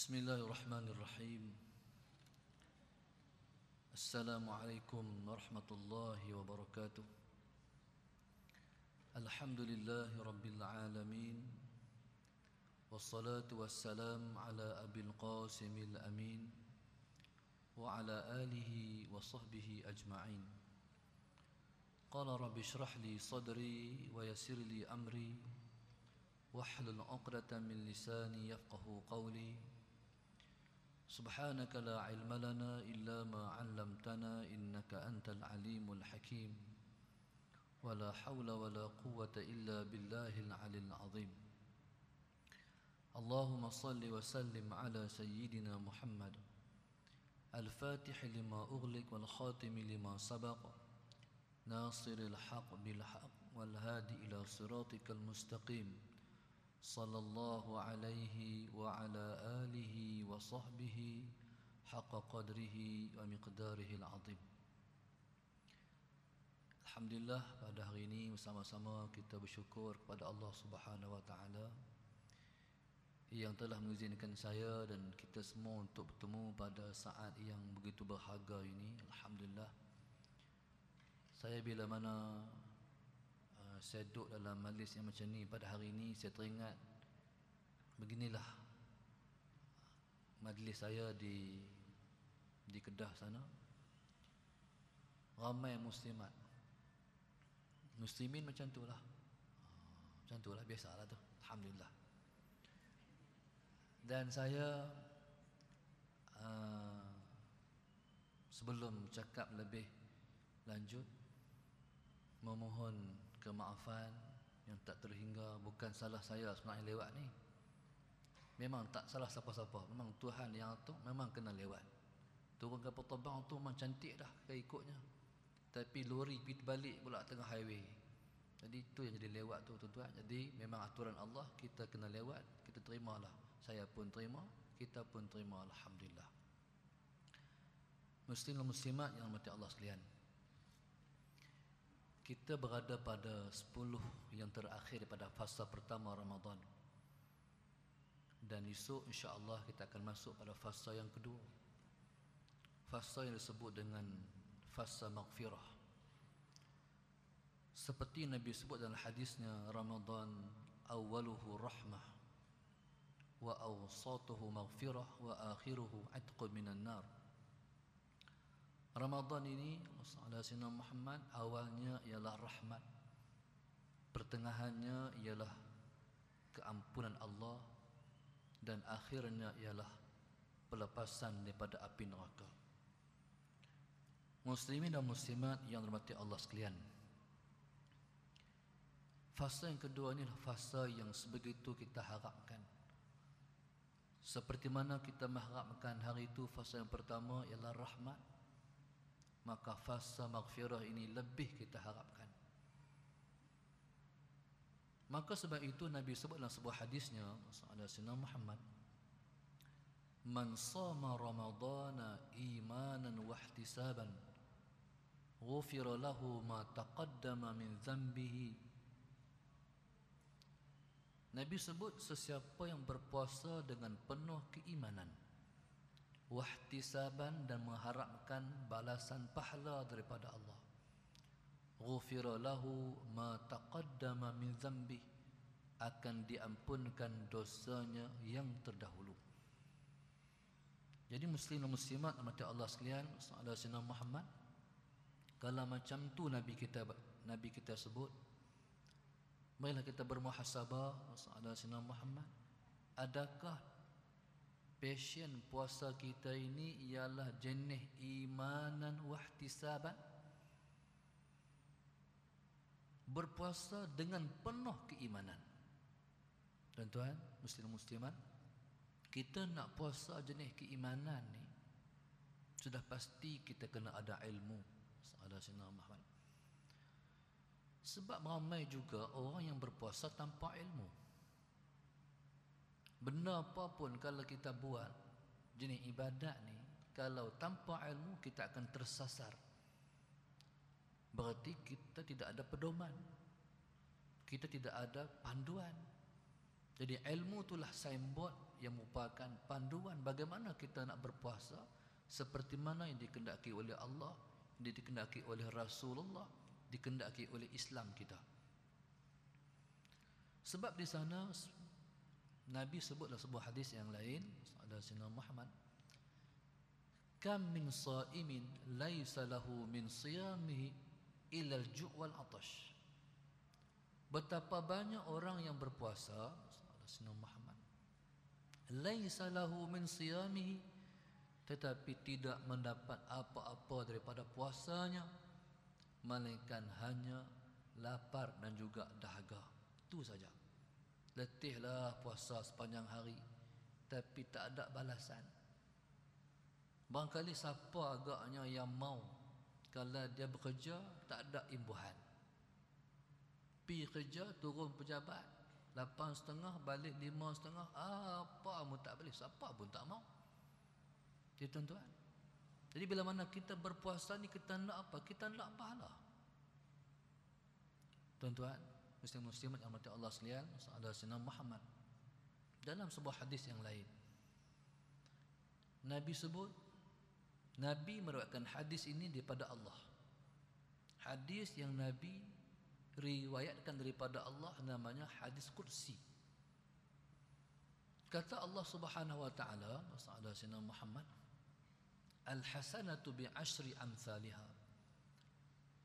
بسم الله الرحمن الرحيم السلام عليكم ورحمة الله وبركاته الحمد لله رب العالمين والصلاة والسلام على أبي القاسم الأمين وعلى آله وصحبه أجمعين قال رب اشرح لي صدري ويسر لي أمري واحلل عقدة من لساني يفقه قولي سبحانك لا علم لنا إلا ما علمتنا إنك أنت العليم الحكيم ولا حول ولا قوة إلا بالله العلي العظيم اللهم صل وسلم على سيدنا محمد الفاتح لما أغلق والخاتم لما سبق ناصر الحق بالحق والهادي إلى صراطك المستقيم صلى الله عليه وعلى آله وصحبه حق قدره ومقداره العظيم Alhamdulillah pada hari ini bersama-sama kita bersyukur kepada Allah Subhanahu Wa Taala yang telah mengizinkan saya dan kita semua untuk bertemu pada saat yang begitu berharga ini. Alhamdulillah. Saya bila mana uh, saya duduk dalam majlis yang macam ni pada hari ini saya teringat beginilah majlis saya di di Kedah sana. Ramai muslimat. Muslimin macam tu lah. Ah, macam tu lah biasalah tu. Alhamdulillah. Dan saya uh, sebelum cakap lebih lanjut memohon kemaafan yang tak terhingga bukan salah saya sebenarnya lewat ni. Memang tak salah siapa-siapa. Memang Tuhan yang atur memang kena lewat. Turun kapal terbang tu memang cantik dah ikutnya. Tapi lori pergi balik pula tengah highway. Jadi itu yang jadi lewat tu tuan-tuan. Jadi memang aturan Allah kita kena lewat kita terimalah. Saya pun terima kita pun terima Alhamdulillah. Muslim dan muslimat yang mati Allah sekalian kita berada pada 10 yang terakhir pada fasa pertama Ramadan. Dan esok insya-Allah kita akan masuk pada fasa yang kedua. Fasa yang disebut dengan fasa maghfirah. Seperti Nabi sebut dalam hadisnya Ramadan awaluhu rahmah wa awsatuhu maghfirah wa akhiruhu atqu minan nar Ramadan ini Allah Sina Muhammad awalnya ialah rahmat pertengahannya ialah keampunan Allah dan akhirnya ialah pelepasan daripada api neraka Muslimin dan muslimat yang dirahmati Allah sekalian. Fasa yang kedua ini adalah fasa yang sebegitu kita harapkan. Seperti mana kita mengharapkan hari itu fasa yang pertama ialah rahmat maka fasa maghfirah ini lebih kita harapkan. Maka sebab itu nabi sebut dalam sebuah hadisnya Rasulullah sinar Muhammad man sama ramadana imanan wa ihtisaban ghufir lahu ma taqaddama min dhanbihi. Nabi sebut sesiapa yang berpuasa dengan penuh keimanan wahtisaban dan mengharapkan balasan pahala daripada Allah. Ghufira lahu ma taqaddama min dhanbi akan diampunkan dosanya yang terdahulu. Jadi muslim dan muslimat mati Allah sekalian sallallahu alaihi Muhammad kalau macam tu Nabi kita Nabi kita sebut Marilah kita bermuhasabah Ada Sina Muhammad Adakah Passion puasa kita ini Ialah jenis imanan Wahtisaban Berpuasa dengan penuh keimanan. Tuan-tuan Muslim-Muslimat Kita nak puasa jenis keimanan ni Sudah pasti kita kena ada ilmu. Sebab ramai juga orang yang berpuasa tanpa ilmu Benda apa pun kalau kita buat Jenis ibadat ni Kalau tanpa ilmu kita akan tersasar. Berarti kita tidak ada pedoman. Kita tidak ada panduan. Jadi ilmu itulah signboard yang merupakan panduan bagaimana kita nak berpuasa seperti mana yang dikendaki oleh Allah, yang dikendaki oleh Rasulullah, dikendaki oleh Islam kita. Sebab di sana Nabi sebutlah sebuah hadis yang lain ada Sina Muhammad. Kam min sa'imin laysa lahu min siyamihi illa al-ju' wal 'atash. Betapa banyak orang yang berpuasa Rasulullah Muhammad Laisa lahu min siyamihi Tetapi tidak mendapat apa-apa daripada puasanya Malaikan hanya lapar dan juga dahaga. Itu saja Letihlah puasa sepanjang hari. Tapi tak ada balasan. Barangkali siapa agaknya yang mau Kalau dia bekerja tak ada imbuhan. Pi kerja turun pejabat. Lapan setengah balik lima setengah. Apa pun tak boleh siapa pun tak mau. Jadi tuan-tuan. Jadi bila mana kita berpuasa ni kita nak apa? Kita nak pahala. Tuan-tuan muslim-muslimat yang mati Allah sekalian ada sinar Muhammad. Dalam sebuah hadis yang lain. Nabi sebut Nabi meriwayatkan hadis ini daripada Allah. Hadis yang Nabi riwayatkan daripada Allah namanya hadis kursi kata Allah Subhanahu wa taala sina Muhammad al hasanatu bi ashri amsalha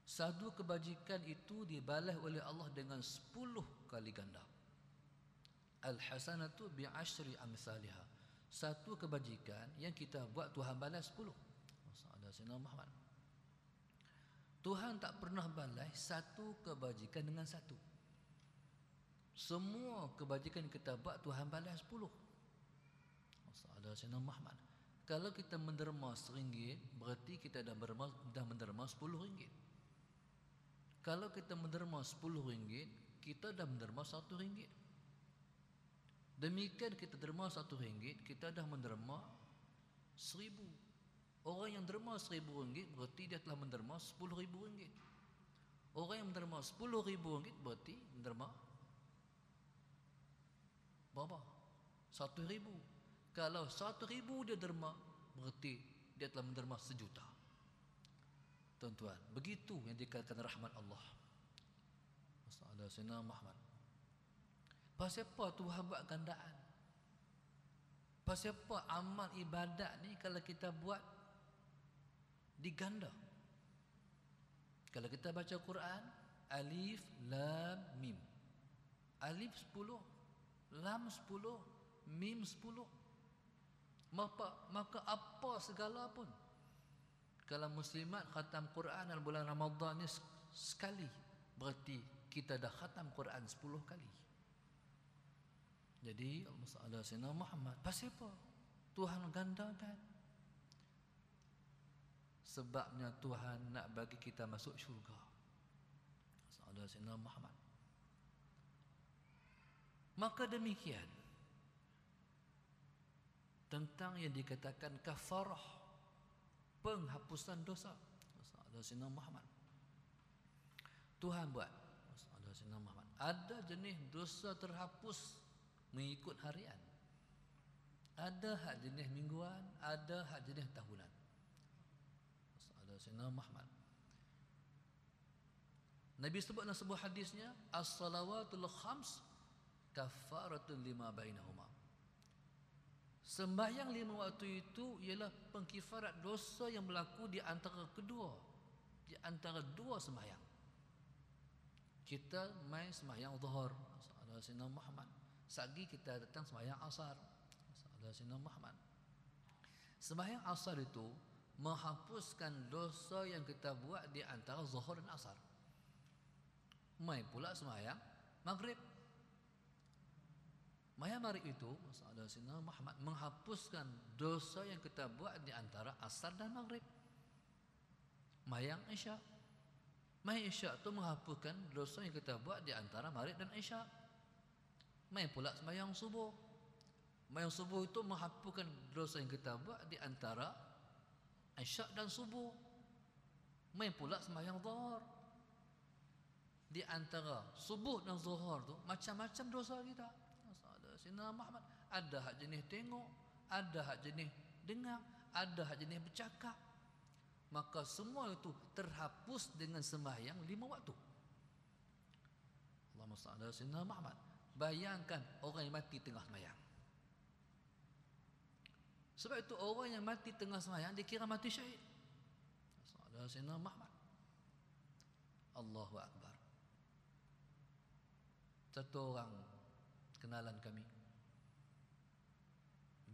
satu kebajikan itu dibalas oleh Allah dengan 10 kali ganda al hasanatu bi ashri amsalha satu kebajikan yang kita buat Tuhan balas 10 masalah sina Muhammad Tuhan tak pernah balas satu kebajikan dengan satu. Semua kebajikan kita buat Tuhan balas sepuluh. Sayyidina Muhammad. Kalau kita menderma seringgit, berarti kita dah menderma sepuluh ringgit. Kalau kita menderma sepuluh ringgit, kita dah menderma satu ringgit. Demikian kita derma satu ringgit, kita dah menderma seribu. Orang yang derma seribu ringgit berarti dia telah menderma sepuluh ribu ringgit. Orang yang menderma sepuluh ribu ringgit berarti menderma berapa? Satu ribu. Kalau satu ribu dia derma berarti dia telah menderma sejuta. Tuan-tuan, begitu yang dikatakan rahmat Allah. Masalah Sina Muhammad. Pasal apa Tuhan buat gandaan? Pasal apa amal ibadat ni kalau kita buat diganda. Kalau kita baca Quran, alif lam mim. Alif 10, lam 10, mim 10. Maka maka apa segala pun. Kalau muslimat khatam Quran dalam bulan Ramadan ni sekali, berarti kita dah khatam Quran 10 kali. Jadi Allah Sayyidina Muhammad Pasal apa? Tuhan gandakan sebabnya Tuhan nak bagi kita masuk syurga. Saudara Sayyidina Muhammad. Maka demikian tentang yang dikatakan kafarah penghapusan dosa. Saudara Sayyidina Muhammad. Tuhan buat. Saudara Sayyidina Muhammad. Ada jenis dosa terhapus mengikut harian. Ada hak jenis mingguan, ada hak jenis tahunan. Sayyidina Muhammad Nabi sebut dalam sebuah hadisnya As-salawatul khams Kafaratun lima bainahuma Sembahyang lima waktu itu Ialah pengkifarat dosa yang berlaku Di antara kedua. Di antara dua sembahyang. Kita main sembahyang zuhur. Ada Sayyidina Muhammad. Sagi kita datang sembahyang asar. Ada Sayyidina Muhammad. Sembahyang asar itu menghapuskan dosa yang kita buat di antara zuhur dan asar. Mai pula semayang maghrib. Maya maghrib itu Muhammad menghapuskan dosa yang kita buat di antara asar dan maghrib. Mayang isya. Mai isya itu menghapuskan dosa yang kita buat di antara maghrib dan isya. Mai pula semayang subuh. Mayang subuh itu menghapuskan dosa yang kita buat di antara Isyak dan subuh Main pula sembahyang zuhur Di antara subuh dan zuhur tu Macam-macam dosa kita Sina Muhammad ada hak jenis tengok, ada hak jenis dengar, ada hak jenis bercakap. Maka semua itu terhapus dengan sembahyang lima waktu. Allahumma salli ala sayyidina Muhammad. Bayangkan orang yang mati tengah sembahyang. Sebab itu orang yang mati tengah sembahyang dikira mati syahid. Sallallahu alaihi wasallam Muhammad. Allahu akbar. Satu orang kenalan kami.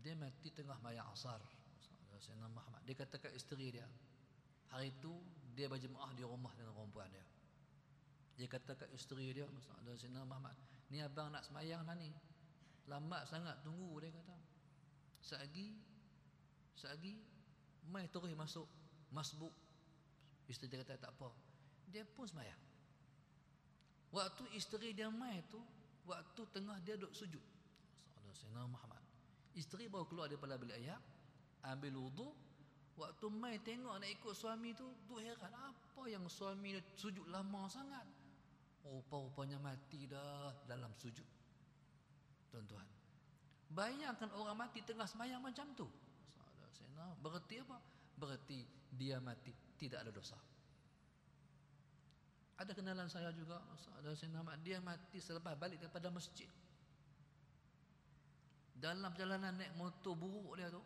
Dia mati tengah mayang asar. Sayyidina Muhammad. Dia kata kat isteri dia. Hari itu dia berjemaah di rumah dengan perempuan dia. Dia kata kat isteri dia. Sayyidina Muhammad. Ni abang nak semayang dah ni. Lambat sangat tunggu dia kata. Sagi. Sagi. Mai terus masuk. Masbuk. Isteri dia kata tak apa. Dia pun semayang. Waktu isteri dia mai tu, waktu tengah dia duduk sujud. Sayyidina Muhammad. Isteri baru keluar daripada bilik ayah, ambil wudu, waktu mai tengok nak ikut suami tu, tu heran apa yang suami dia sujud lama sangat. Rupa-rupanya mati dah dalam sujud. Tuan-tuan. Bayangkan orang mati tengah semayang macam tu. Berarti apa? Berarti dia mati tidak ada dosa. Ada kenalan saya juga Dia mati selepas balik daripada masjid Dalam perjalanan naik motor buruk dia tu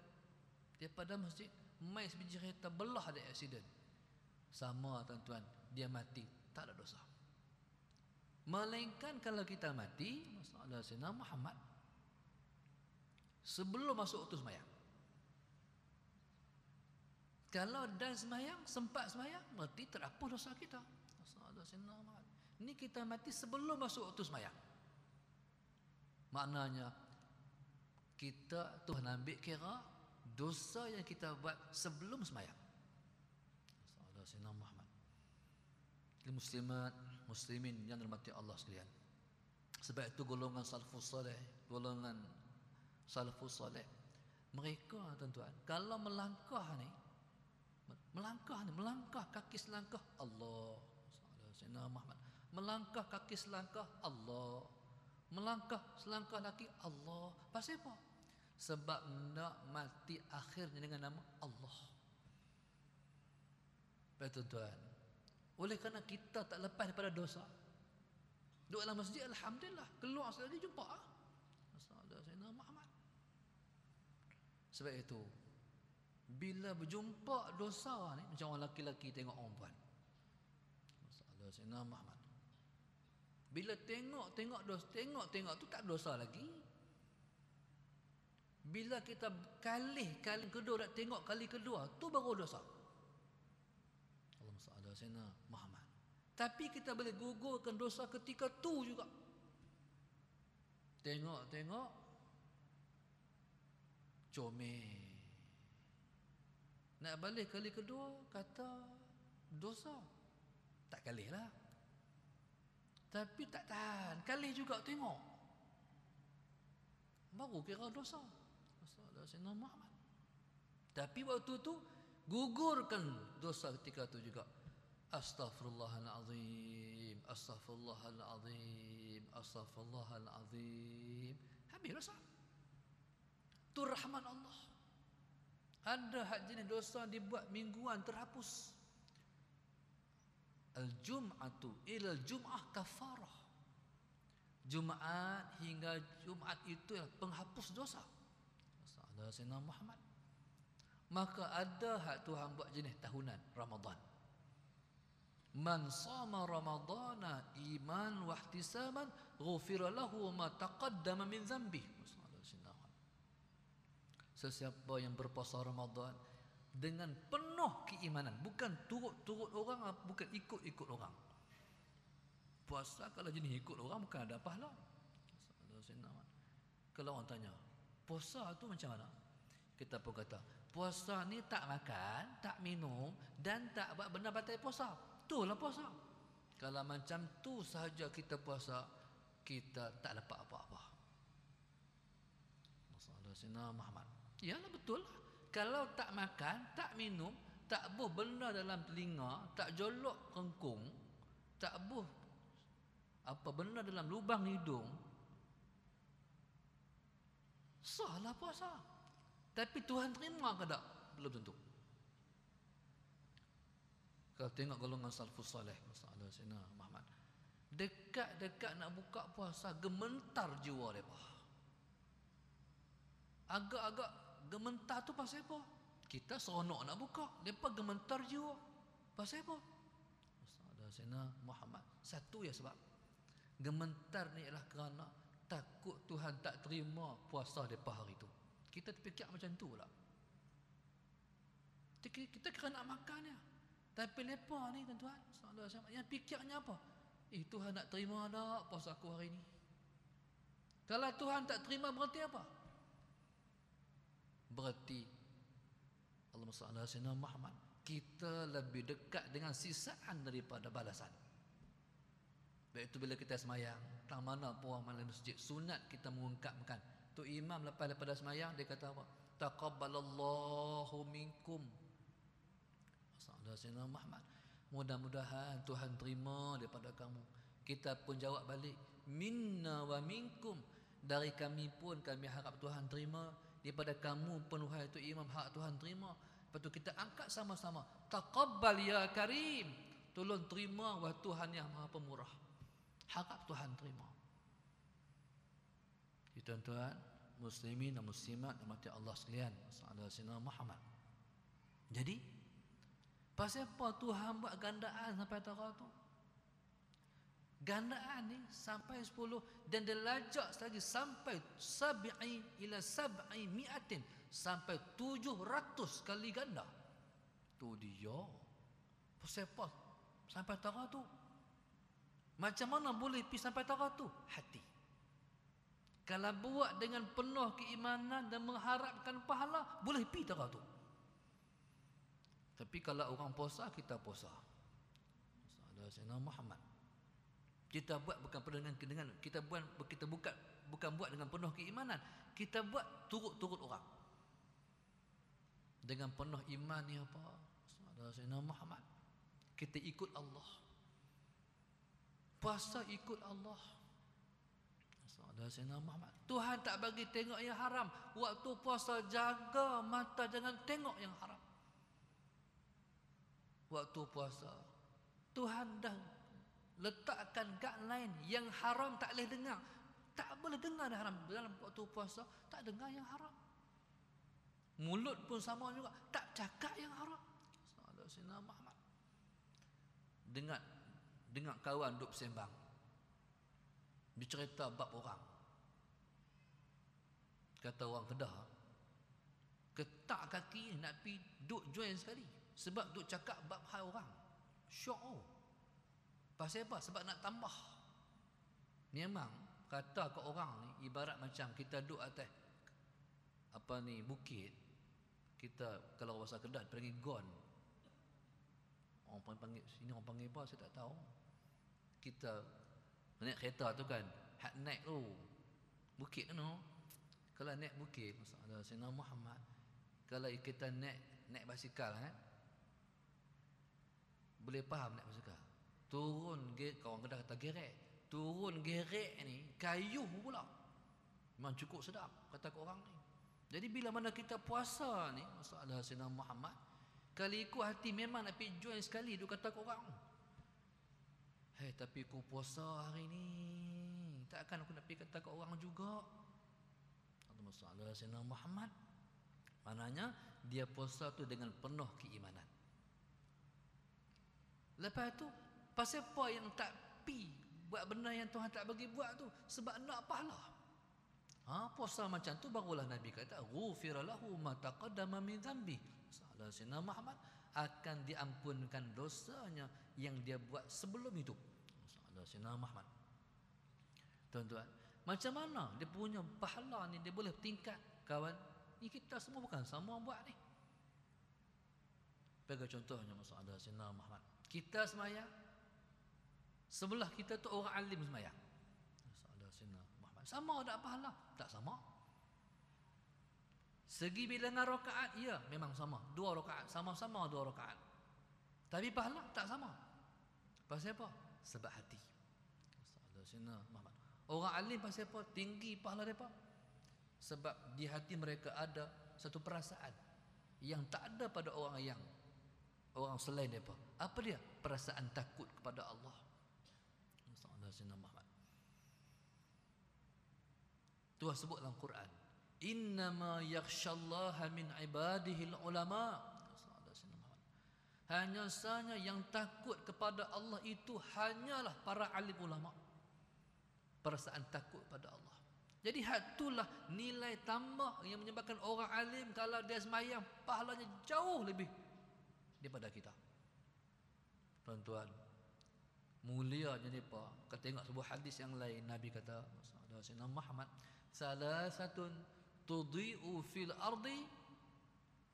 Daripada masjid Mai sebiji kereta belah ada aksiden Sama tuan-tuan Dia mati. Tak ada dosa. Melainkan kalau kita mati Masalah Sayyidina Muhammad Sebelum masuk waktu semayang. Kalau dan semayang Sempat semayang Berarti terhapus dosa kita. Sinar mat. Ni kita mati sebelum masuk waktu sembahyang. Maknanya kita Tuhan ambil kira dosa yang kita buat sebelum sembahyang. Saudara sinar Muhammad. Muslimat, muslimin yang dirahmati Allah sekalian. Sebab itu golongan salafus saleh, golongan salafus saleh mereka tuan-tuan kalau melangkah ni melangkah ni melangkah kaki selangkah Allah Sayyidina Muhammad melangkah kaki selangkah Allah melangkah selangkah lagi Allah. Pasal apa? Sebab nak mati akhirnya dengan nama Allah. Betul tuan oleh kerana kita tak lepas daripada dosa. Duduk dalam masjid Alhamdulillah. Keluar sekali jumpa ah. Ada Sayyidina Muhammad. Sebab itu bila berjumpa dosa ni macam orang laki-laki tengok orang perempuan. Sayyidina Muhammad. Bila tengok-tengok dosa, tengok-tengok tu tak dosa lagi. Bila kita kali kali kedua nak tengok kali kedua, tu baru dosa. Allahumma salli Sayyidina Muhammad. Tapi kita boleh gugurkan dosa ketika tu juga. Tengok-tengok comel. Nak balik kali kedua kata dosa. Tak kalih lah Tapi tak tahan. Kalih juga tengok. Baru kira dosa. Masalah Sayyidina Muhammad. Tapi waktu tu Gugurkan dosa ketika tu juga. Astaghfirullahaladzim Astaghfirullahaladzim Astaghfirullahaladzim Habis dosa. Tu rahmat Allah. Ada hak jenis dosa dibuat mingguan terhapus Al-Jum'atu ila al-Jum'ah kafarah. Jumaat hingga Jumaat itu adalah penghapus dosa. Ada Sayyidina Muhammad. Maka ada hak Tuhan buat jenis tahunan Ramadan. Man sama Ramadana iman wa ihtisaban ghufira lahu ma taqaddama min dhanbi. Sesiapa yang berpuasa Ramadan dengan penuh keimanan. Bukan turut-turut orang bukan ikut-ikut orang. Puasa kalau jenis ikut orang bukan ada pahala. Kalau orang tanya puasa tu macam mana? Kita pun kata puasa ni tak makan tak minum dan tak buat benda batal puasa. Itulah puasa. Kalau macam tu sahaja kita puasa kita tak dapat apa-apa. Masalah Muhammad. Yalah betul lah kalau tak makan, tak minum, tak buh benda dalam telinga, tak jolok kengkung, tak buh apa benda dalam lubang hidung, Sahlah puasa. Tapi Tuhan terima ke tak? Belum tentu. Kalau tengok golongan salafus salih, masalah sini Muhammad. Dekat-dekat nak buka puasa gementar jiwa depa. Agak-agak gementar tu pasal apa? Kita seronok nak buka, depa gementar jiwa. Pasal apa? Masalah sini Muhammad. Satu ya sebab gementar ni ialah kerana takut Tuhan tak terima puasa depa hari tu. Kita terfikir macam tu pula. Kita kena nak makan ya. Tapi lepa ni tuan-tuan, yang fikirnya apa? Eh Tuhan nak terima tak puasa aku hari ni? Kalau Tuhan tak terima berarti apa? Berarti Allah SWT Muhammad kita lebih dekat dengan sisaan daripada balasan. Baik itu bila kita semayang, tak mana pun orang malam masjid, sunat kita mengungkapkan. Tu imam lepas daripada semayang dia kata apa? Taqabbalallahu minkum Sayyidina Muhammad Mudah-mudahan Tuhan terima daripada kamu Kita pun jawab balik Minna wa minkum Dari kami pun kami harap Tuhan terima Daripada kamu pun wahai itu imam Harap Tuhan terima. Lepas tu kita angkat sama-sama. Taqabbal ya karim. Tolong terima wahai Tuhan yang maha pemurah. Harap Tuhan terima. Tuan-tuan Muslimin dan muslimat Mati Allah sekalian. Saudara Muhammad. Jadi Pasal apa Tuhan buat gandaan sampai tara tu? Gandaan ni sampai 10 dan dia lajak lagi sampai sab'i ila sab'i mi'atin sampai 700 kali ganda. Tu dia. Pasal apa? Sampai tara tu. Macam mana boleh pergi sampai tara tu? Hati. Kalau buat dengan penuh keimanan dan mengharapkan pahala, boleh pergi tara tu. Tapi kalau orang puasa kita puasa. Salah Sayyidina Muhammad. Kita buat bukan penuh dengan dengan kita buat kita bukan bukan buat dengan penuh keimanan. Kita buat turut-turut orang. Dengan penuh iman ni apa? Sayyidina Muhammad. Kita ikut Allah. Puasa ikut Allah. Sayyidina Muhammad. Tuhan tak bagi tengok yang haram. Waktu puasa jaga mata jangan tengok yang haram waktu puasa. Tuhan dah letakkan guideline yang haram tak boleh dengar. Tak boleh dengar dah haram dalam waktu puasa, tak dengar yang haram. Mulut pun sama juga, tak cakap yang haram. Sina Muhammad. Dengar dengar kawan duk sembang. Bercerita bab orang. Kata orang Kedah, ketak kaki nak pi duk join sekali. Sebab duk cakap bab hal orang. Syok oh. Pasal apa? Sebab nak tambah. Memang kata ke orang ni ibarat macam kita duduk atas apa ni bukit. Kita kalau bahasa Kedah panggil gon. Orang panggil sini orang panggil apa saya tak tahu. Kita naik kereta tu kan, hak naik tu. Bukit tu. Kalau naik bukit masalah Sayyidina Muhammad kalau kita naik naik basikal eh boleh faham nak basikal turun kawan kena kata gerek. Turun gerek ni kayu pula. Memang cukup sedap kata ke orang ni. Jadi bila mana kita puasa ni masalah Sayyidina Muhammad kali ikut hati memang nak pergi join sekali dia kata ke orang. Hei tapi aku puasa hari ni takkan aku nak pergi kata ke orang juga? Masalah Sayyidina Muhammad. Maknanya dia puasa tu dengan penuh keimanan. Lepas tu pasal apa yang tak pi buat benda yang Tuhan tak bagi buat tu sebab nak pahala. Ha puasa macam tu barulah Nabi kata ghufira lahu ma taqaddama min dhanbi. Salah Sayyidina Muhammad akan diampunkan dosanya yang dia buat sebelum itu. Salah Sayyidina Muhammad. Tuan-tuan, macam mana dia punya pahala ni dia boleh tingkat kawan? Ni kita semua bukan sama buat ni. Bagi contohnya masalah Sayyidina Muhammad. Kita semayang Sebelah kita tu orang alim semayang Sama tak pahala? Tak sama Segi bilangan rakaat Ya memang sama Dua rakaat Sama-sama dua rakaat Tapi pahala tak sama Pasal apa? Sebab hati Orang alim pasal apa? Tinggi pahala mereka Sebab di hati mereka ada satu perasaan yang tak ada pada orang yang orang selain mereka. Apa dia? Perasaan takut kepada Allah. Tuhan sebut dalam Quran. Innama yakhshallaha min ibadihil ulama. Hanya sahaja yang takut kepada Allah itu hanyalah para alim ulama. Perasaan takut pada Allah. Jadi itulah nilai tambah yang menyebabkan orang alim kalau dia semayang pahalanya jauh lebih daripada kita. Tuan-tuan, mulia jadi apa? Kita tengok sebuah hadis yang lain Nabi kata, Sayyidina Muhammad, salasatun tudhi'u fil ardi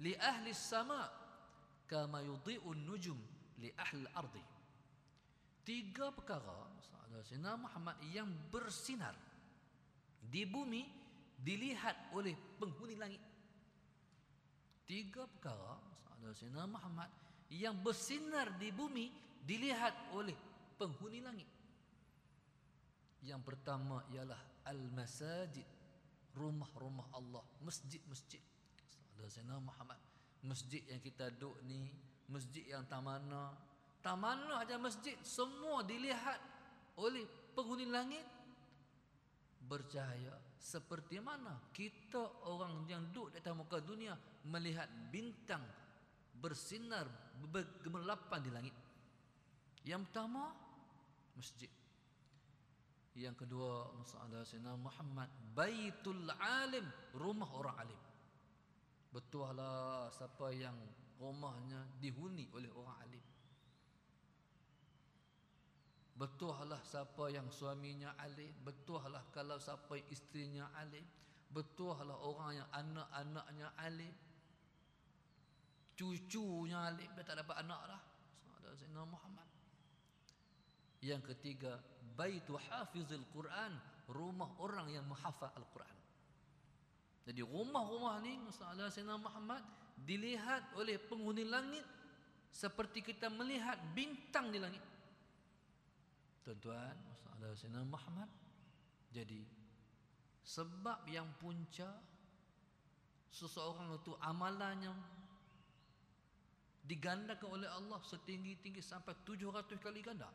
li ahli sama kama yudhi'u nujum li ahli ardi. Tiga perkara Sayyidina Muhammad yang bersinar di bumi dilihat oleh penghuni langit. Tiga perkara ada Sayyidina Muhammad yang bersinar di bumi dilihat oleh penghuni langit. Yang pertama ialah al-masajid, rumah-rumah Allah, masjid-masjid. Sayyidina Muhammad, masjid yang kita duduk ni, masjid yang tamana, tamana aja masjid semua dilihat oleh penghuni langit bercahaya seperti mana kita orang yang duduk di atas muka dunia melihat bintang bersinar bergemelapan di langit. Yang pertama masjid. Yang kedua masalah Sayyidina Muhammad Baitul Alim rumah orang alim. Betul lah siapa yang rumahnya dihuni oleh orang alim. Betul lah siapa yang suaminya alim Betul lah kalau siapa yang isterinya alim Betul lah orang yang anak-anaknya alim Cucunya alim Dia tak dapat anak lah Sayyidina Muhammad Yang ketiga Baitu hafizil Quran Rumah orang yang menghafal Al-Quran Jadi rumah-rumah ni Masalah Sayyidina Muhammad Dilihat oleh penghuni langit Seperti kita melihat bintang di langit Tuan-tuan, masalah Sayyidina Muhammad. Jadi sebab yang punca seseorang itu amalannya digandakan oleh Allah setinggi-tinggi sampai 700 kali ganda.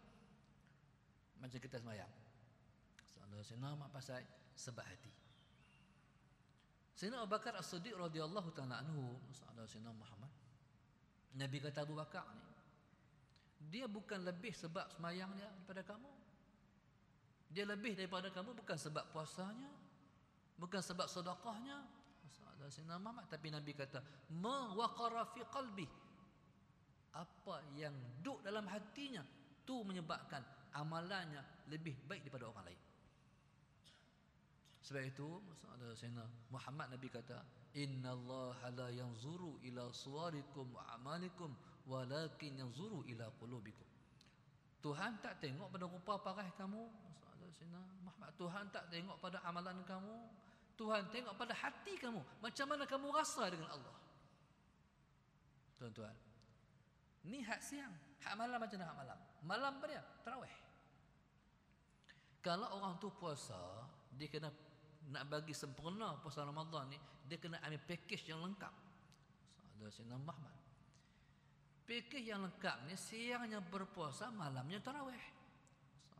Macam kita semayang. Masalah Sayyidina Muhammad pasal sebab hati. Sayyidina Abu Bakar As-Siddiq radhiyallahu taala anhu, masalah Sayyidina Muhammad. Nabi kata Abu Bakar ni, dia bukan lebih sebab semayang dia daripada kamu. Dia lebih daripada kamu bukan sebab puasanya, bukan sebab sedekahnya. Masalah Sayyidina Muhammad tapi Nabi kata, "Ma waqara fi qalbi." Apa yang duduk dalam hatinya tu menyebabkan amalannya lebih baik daripada orang lain. Sebab itu masalah Muhammad Nabi kata, "Inna Allah la yanzuru ila suwarikum wa amalikum walakin yanzuru ila qulubikum. Tuhan tak tengok pada rupa parah kamu Muhammad. Tuhan tak tengok pada amalan kamu Tuhan tengok pada hati kamu macam mana kamu rasa dengan Allah. Tuan-tuan ni hak siang. Hak malam macam mana hak malam? Malam apa dia? Tarawih kalau orang tu puasa dia kena nak bagi sempurna puasa Ramadan ni dia kena ambil package yang lengkap ada Sayyidina Muhammad Fikih yang lengkap ni siangnya berpuasa, malamnya tarawih.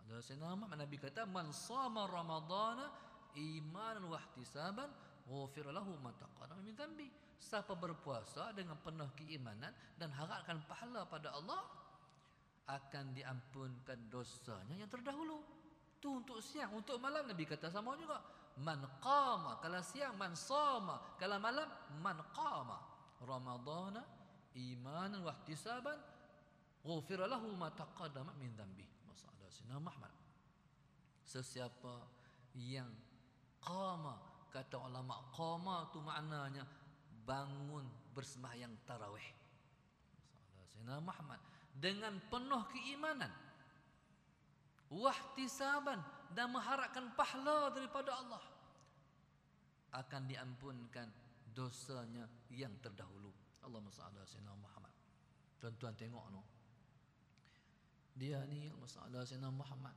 Ada Sayyidina Muhammad Nabi kata man sama ramadana imanan wa ihtisaban ghufir lahu ma taqaddama min dhanbi. Siapa berpuasa dengan penuh keimanan dan harapkan pahala pada Allah akan diampunkan dosanya yang terdahulu. Tu untuk siang, untuk malam Nabi kata sama juga. Man qama. Kalau siang man sama. Kalau malam man qama. Ramadana imanan wa ihtisaban ghufira lahu ma taqaddama min dhanbi. Muhammad. Sesiapa yang qama kata ulama qama tu maknanya bangun bersembahyang tarawih. Masalah sina Muhammad. Dengan penuh keimanan wahtisaban dan mengharapkan pahala daripada Allah akan diampunkan dosanya yang terdahulu Allahumma salli ala sayyidina Muhammad. Tuan-tuan tengok no. Dia ni masalah sayyidina Muhammad.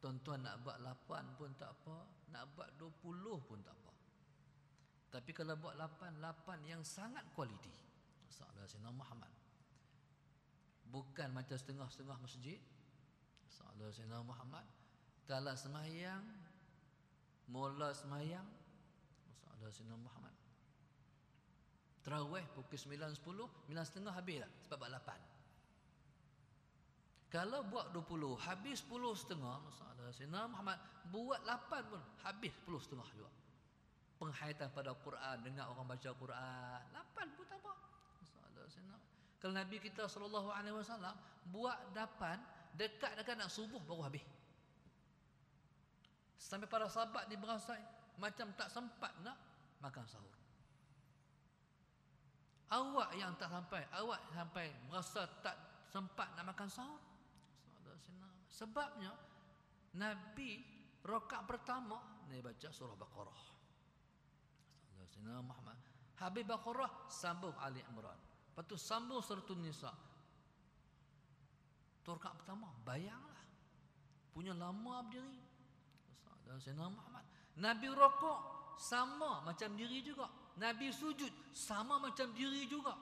Tuan-tuan nak buat 8 pun tak apa, nak buat 20 pun tak apa. Tapi kalau buat lapan, lapan yang sangat kualiti. Salah Sayyidina Muhammad. Bukan macam setengah-setengah masjid. Salah Sayyidina Muhammad. Kalau semayang, mula semayang, Salah Sayyidina Muhammad. Terawih pukul 9.10, 9.30 habis lah. Sebab buat lapan. Kalau buat 20, habis 10 setengah, masalah Sayyidina Muhammad buat 8 pun habis 10 setengah juga. Penghayatan pada Quran, dengar orang baca Quran, 8 pun tak apa. Masalah Sayyidina Kalau Nabi kita sallallahu alaihi wasallam buat 8 dekat-dekat nak subuh baru habis. Sampai para sahabat ni berasa macam tak sempat nak makan sahur. Awak yang tak sampai, awak sampai merasa tak sempat nak makan sahur. Sebabnya Nabi rakaat pertama ni baca surah Baqarah. Muhammad. Habis Baqarah sambung Ali Imran. Lepas tu sambung surah Nisa. Tu rakaat pertama, bayanglah. Punya lama berdiri. Sayyidina Muhammad. Nabi rokok sama macam diri juga. Nabi sujud sama macam diri juga.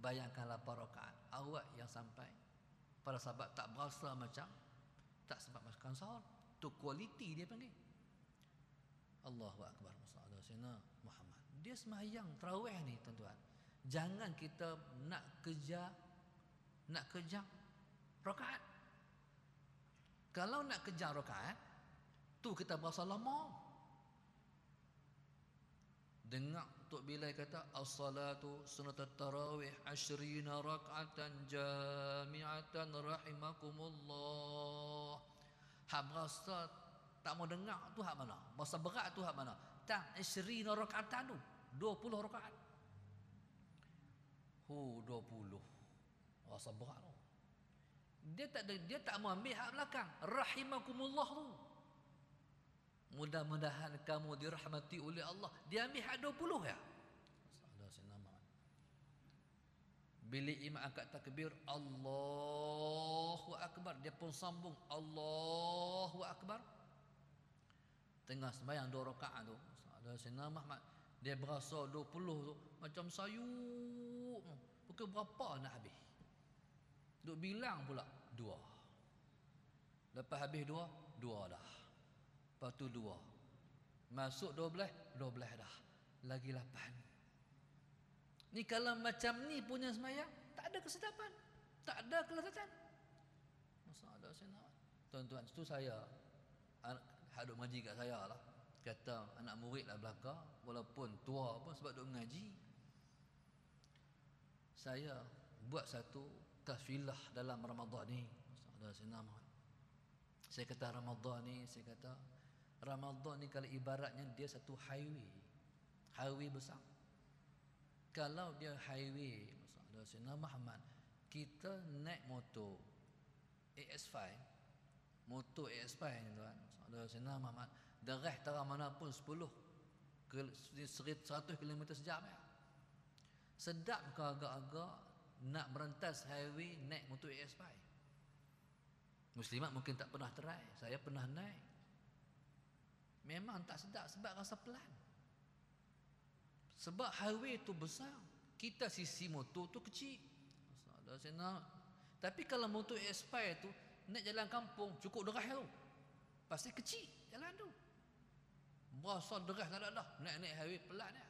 Bayangkanlah para rakaat awak yang sampai Para sahabat tak berasa macam tak sempat makan sahur. Tu kualiti dia panggil. Allahu akbar masallah sina Muhammad. Dia sembahyang tarawih ni tuan-tuan. Jangan kita nak kejar nak kejar rakaat. Kalau nak kejar rakaat, tu kita berasa lama. Dengar Tok Bilal kata as-salatu sunnatat tarawih 20 rak'atan jami'atan rahimakumullah. Hak berasa tak mau dengar tu hak mana? Berasa berat tu hak mana? Tak 20 rak'atan tu. 20 rakaat. Hu 20. Rasa berat tu. Dia tak dia tak mau ambil hak belakang. Rahimakumullah tu. Mudah-mudahan kamu dirahmati oleh Allah. Dia ambil hak 20 ya. Salah senama. Bila imam angkat takbir Allahu akbar dia pun sambung Allahu akbar. Tengah sembahyang dua rakaat tu. Salah senama Muhammad dia berasa 20 tu macam sayuk. Pukul berapa nak habis? Duk bilang pula dua. Lepas habis dua, dua dah. Lepas tu dua. Masuk dua belah Dua belah dah. Lagi lapan. Ni kalau macam ni punya semayang Tak ada kesedapan Tak ada kelezatan Masalah saya nak. Tuan-tuan itu saya Haduk mengaji kat saya lah. Kata anak murid lah belakang Walaupun tua pun sebab duk mengaji. Saya Buat satu Kafilah dalam Ramadan ni saya kata Ramadan ni Saya kata Ramadan ni kalau ibaratnya dia satu highway. Highway besar. Kalau dia highway, masalah Muhammad, kita naik motor AS5, motor AS5 ni tuan, masalah Sayyidina Muhammad, derah tara mana pun 10 ke 100 km sejam ya. Sedap ke agak-agak nak merentas highway naik motor AS5. Muslimat mungkin tak pernah try. Saya pernah naik. Memang tak sedap sebab rasa pelan. Sebab highway tu besar. Kita sisi motor tu kecil. Tapi kalau motor expire tu, naik jalan kampung, cukup derah tu. Pasti kecil jalan tu. Berasa derah tak ada dah. Naik-naik highway pelan ya.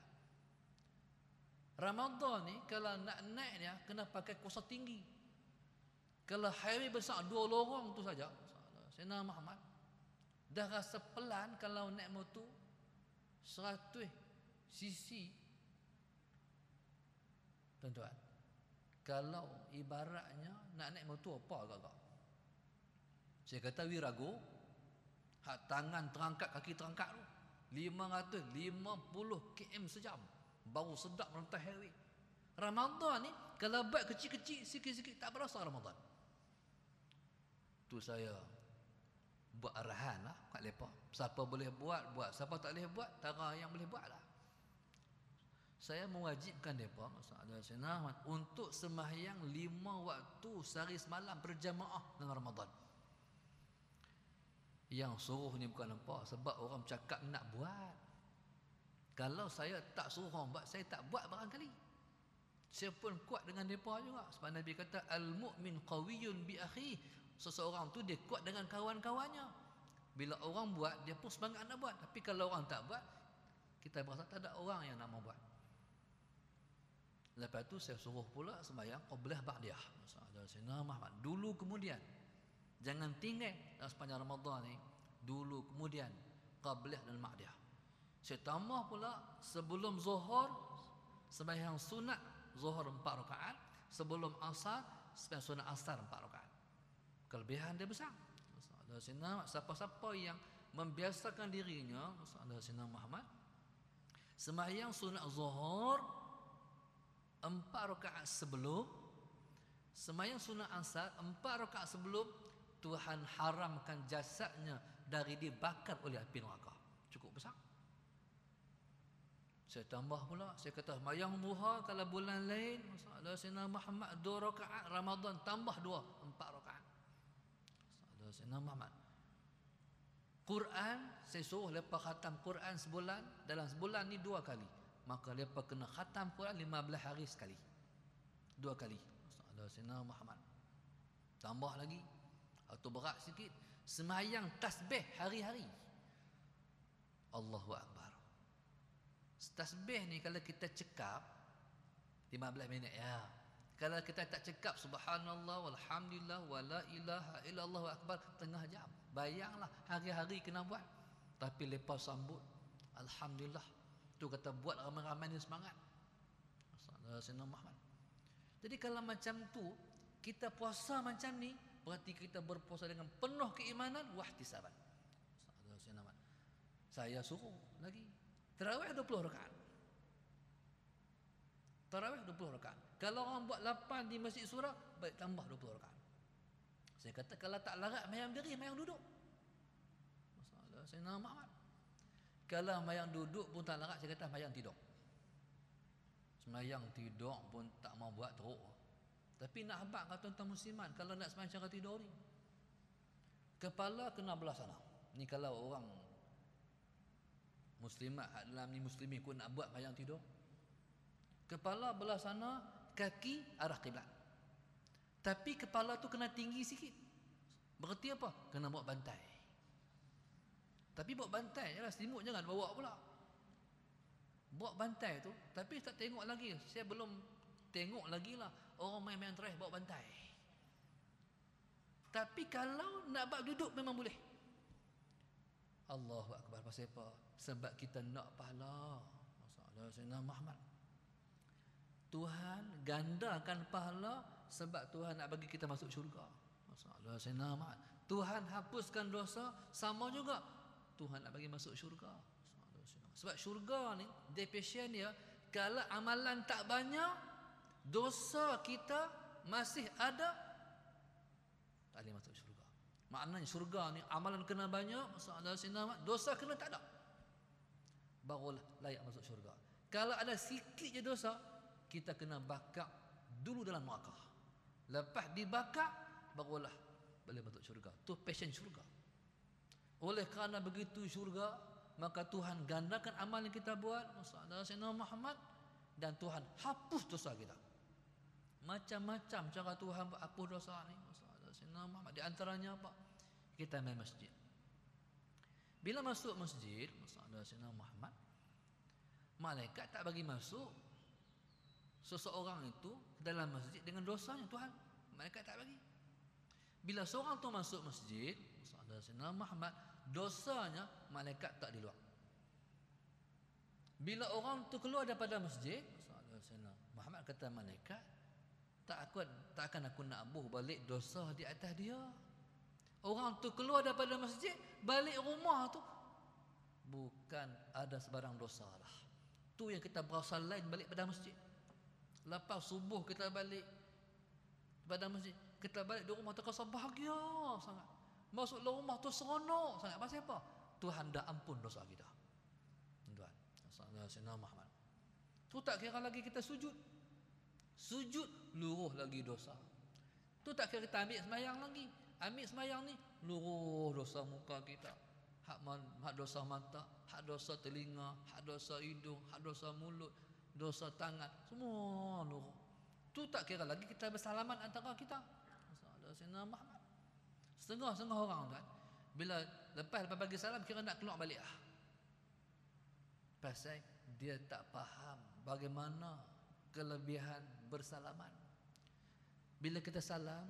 Ramadan ni, kalau nak naik dia, kena pakai kuasa tinggi. Kalau highway besar, dua lorong tu saja. Nak Muhammad. Dah rasa pelan kalau naik motor 100 cc. Tuan-tuan. Kalau ibaratnya nak naik motor apa agak-agak? Saya kata wirago hak tangan terangkat kaki terangkat tu 550 km sejam baru sedap merentas highway Ramadan ni kalau buat kecil-kecil sikit-sikit tak berasa Ramadan tu saya buat arahan lah kat lepak. Siapa boleh buat, buat. Siapa tak boleh buat, tara yang boleh buat lah. Saya mewajibkan mereka, masalah untuk semahyang lima waktu sehari semalam berjamaah dalam Ramadan. Yang suruh ni bukan nampak sebab orang cakap nak buat. Kalau saya tak suruh orang buat, saya tak buat barangkali. Saya pun kuat dengan mereka juga. Sebab Nabi kata, Al-mu'min qawiyun bi akhi. Seseorang tu dia kuat dengan kawan-kawannya. Bila orang buat, dia pun semangat nak buat. Tapi kalau orang tak buat, kita berasa tak ada orang yang nak buat. Lepas tu saya suruh pula sembahyang Qoblah Ba'diyah. Dulu kemudian. Jangan tinggal dalam sepanjang Ramadan ni. Dulu kemudian. Qoblah dan Ba'diyah. Saya tambah pula sebelum zuhur sembahyang sunat zuhur empat rakaat, sebelum asar sembahyang sunat asar empat rakaat. Kelebihan dia besar. Ada sina siapa-siapa yang membiasakan dirinya, ada sina Muhammad sembahyang sunat zuhur empat rakaat sebelum sembahyang sunat asar empat rakaat sebelum Tuhan haramkan jasadnya dari dibakar oleh api neraka. Cukup besar. Saya tambah pula, saya kata mayang duha kalau bulan lain, ada Sayyidina Muhammad dua rakaat Ramadan tambah dua, empat rakaat. Ada Sayyidina Muhammad. Quran, saya suruh lepas khatam Quran sebulan, dalam sebulan ni dua kali. Maka lepas kena khatam Quran lima belas hari sekali. Dua kali. Ada Sayyidina Muhammad. Tambah lagi, atau berat sikit, semayang tasbih hari-hari. Allahu Akbar. Tasbih ni kalau kita cekap 15 minit ya. Kalau kita tak cekap subhanallah walhamdulillah wala ilaha illallah akbar tengah jam. Bayanglah hari-hari kena buat. Tapi lepas sambut alhamdulillah. Tu kata buat ramai-ramai ni semangat. Sayyidina Muhammad. Jadi kalau macam tu kita puasa macam ni berarti kita berpuasa dengan penuh keimanan wahtisaban. Saya suruh lagi Tarawih 20 rakaat. Tarawih 20 rakaat. Kalau orang buat 8 di Masjid Surah, baik tambah 20 rakaat. Saya kata kalau tak larat mayang diri, mayang duduk. Masalah saya nama Muhammad. Kalau mayang duduk pun tak larat, saya kata mayang tidur. Semayang tidur pun tak mau buat teruk. Tapi nak habak kata tuan musliman kalau nak semayang cara tidur ni. Kepala kena belah sana. Ni kalau orang muslimat dalam ni muslimin pun nak buat mayang tidur? Kepala belah sana kaki arah kiblat. Tapi kepala tu kena tinggi sikit. Berarti apa? Kena bawa bantai. Tapi bawa bantai jelah selimut jangan bawa pula. Bawa bantai tu tapi tak tengok lagi. Saya belum tengok lagi lah. Orang main main terakhir bawa bantai. Tapi kalau nak buat duduk memang boleh. Allahu Akbar pasal apa sebab kita nak pahala. Masalah Sayyidina Muhammad. Tuhan gandakan pahala sebab Tuhan nak bagi kita masuk syurga. Masalah Sayyidina Muhammad. Tuhan hapuskan dosa sama juga Tuhan nak bagi masuk syurga. Sebab syurga ni definition dia kalau amalan tak banyak dosa kita masih ada tak boleh masuk syurga. Maknanya syurga ni amalan kena banyak masalah sinar dosa kena tak ada barulah layak masuk syurga. Kalau ada sikit je dosa, kita kena bakar dulu dalam neraka. Lepas dibakar, barulah boleh masuk syurga. Tu passion syurga. Oleh kerana begitu syurga, maka Tuhan gandakan amal yang kita buat, Sayyidina Muhammad dan Tuhan hapus dosa kita. Macam-macam cara Tuhan hapus dosa ni, Sayyidina Muhammad. Di antaranya apa? Kita main masjid. Bila masuk masjid, masalah Sayyidina Muhammad, malaikat tak bagi masuk seseorang itu dalam masjid dengan dosanya Tuhan. Malaikat tak bagi. Bila seorang tu masuk masjid, masalah Sayyidina Muhammad, dosanya malaikat tak di luar. Bila orang tu keluar daripada masjid, masalah Sayyidina Muhammad kata malaikat, tak akan tak akan aku nak abuh balik dosa di atas dia. Orang tu keluar daripada masjid, balik rumah tu bukan ada sebarang dosa lah. Tu yang kita berasal lain balik pada masjid. Lepas subuh kita balik pada masjid, kita balik di rumah tu rasa bahagia sangat. Masuk dalam rumah tu seronok sangat. Pasal apa? Tuhan dah ampun dosa kita. Tuan, Muhammad. Tu tak kira lagi kita sujud. Sujud luruh lagi dosa. Tu tak kira kita ambil semayang lagi. Ambil semayang ni luruh dosa muka kita. hak, man, hak dosa mata, hak dosa telinga, hak dosa hidung, hak dosa mulut, dosa tangan, semua nur. Tu tak kira lagi kita bersalaman antara kita. Masalah Sayyidina Muhammad. Setengah-setengah orang kan bila lepas lepas bagi salam kira nak keluar balik ah. Pasal dia tak faham bagaimana kelebihan bersalaman. Bila kita salam,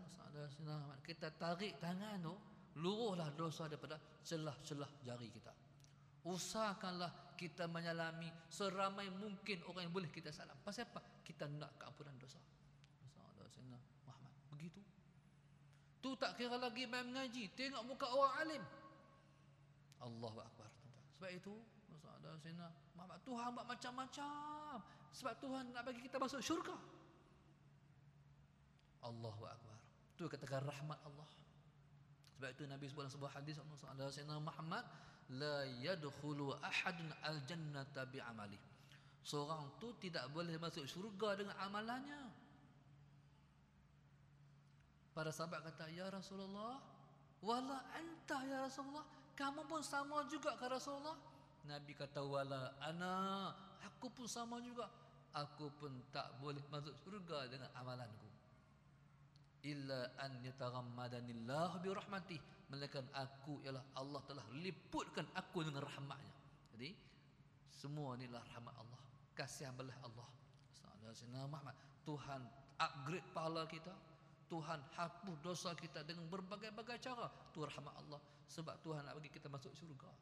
kita tarik tangan tu, luruhlah dosa daripada celah-celah jari kita. Usahakanlah kita menyalami seramai mungkin orang yang boleh kita salam. Pasal apa? Kita nak keampunan dosa. Masalah Muhammad. Begitu. Tu tak kira lagi main mengaji, tengok muka orang alim. Allahu akbar. Sebab itu Muhammad Tuhan buat macam-macam. Sebab Tuhan nak bagi kita masuk syurga. Allahu akbar. Tu katakan rahmat Allah. Sebab itu Nabi sebut dalam sebuah hadis Allah Sayyidina Muhammad la yadkhulu ahadun al-jannata bi'amali. Seorang tu tidak boleh masuk syurga dengan amalannya. Para sahabat kata, "Ya Rasulullah, wala anta ya Rasulullah, kamu pun sama juga ke Rasulullah?" Nabi kata, "Wala ana, aku pun sama juga. Aku pun tak boleh masuk syurga dengan amalanku." Illa an yataghammadanillahu bi rahmatih melainkan aku ialah Allah telah liputkan aku dengan rahmatnya. Jadi semua inilah rahmat Allah. Kasih belah Allah. Sallallahu Muhammad. Tuhan upgrade pahala kita. Tuhan hapus dosa kita dengan berbagai-bagai cara. Tu rahmat Allah. Sebab Tuhan nak bagi kita masuk syurga.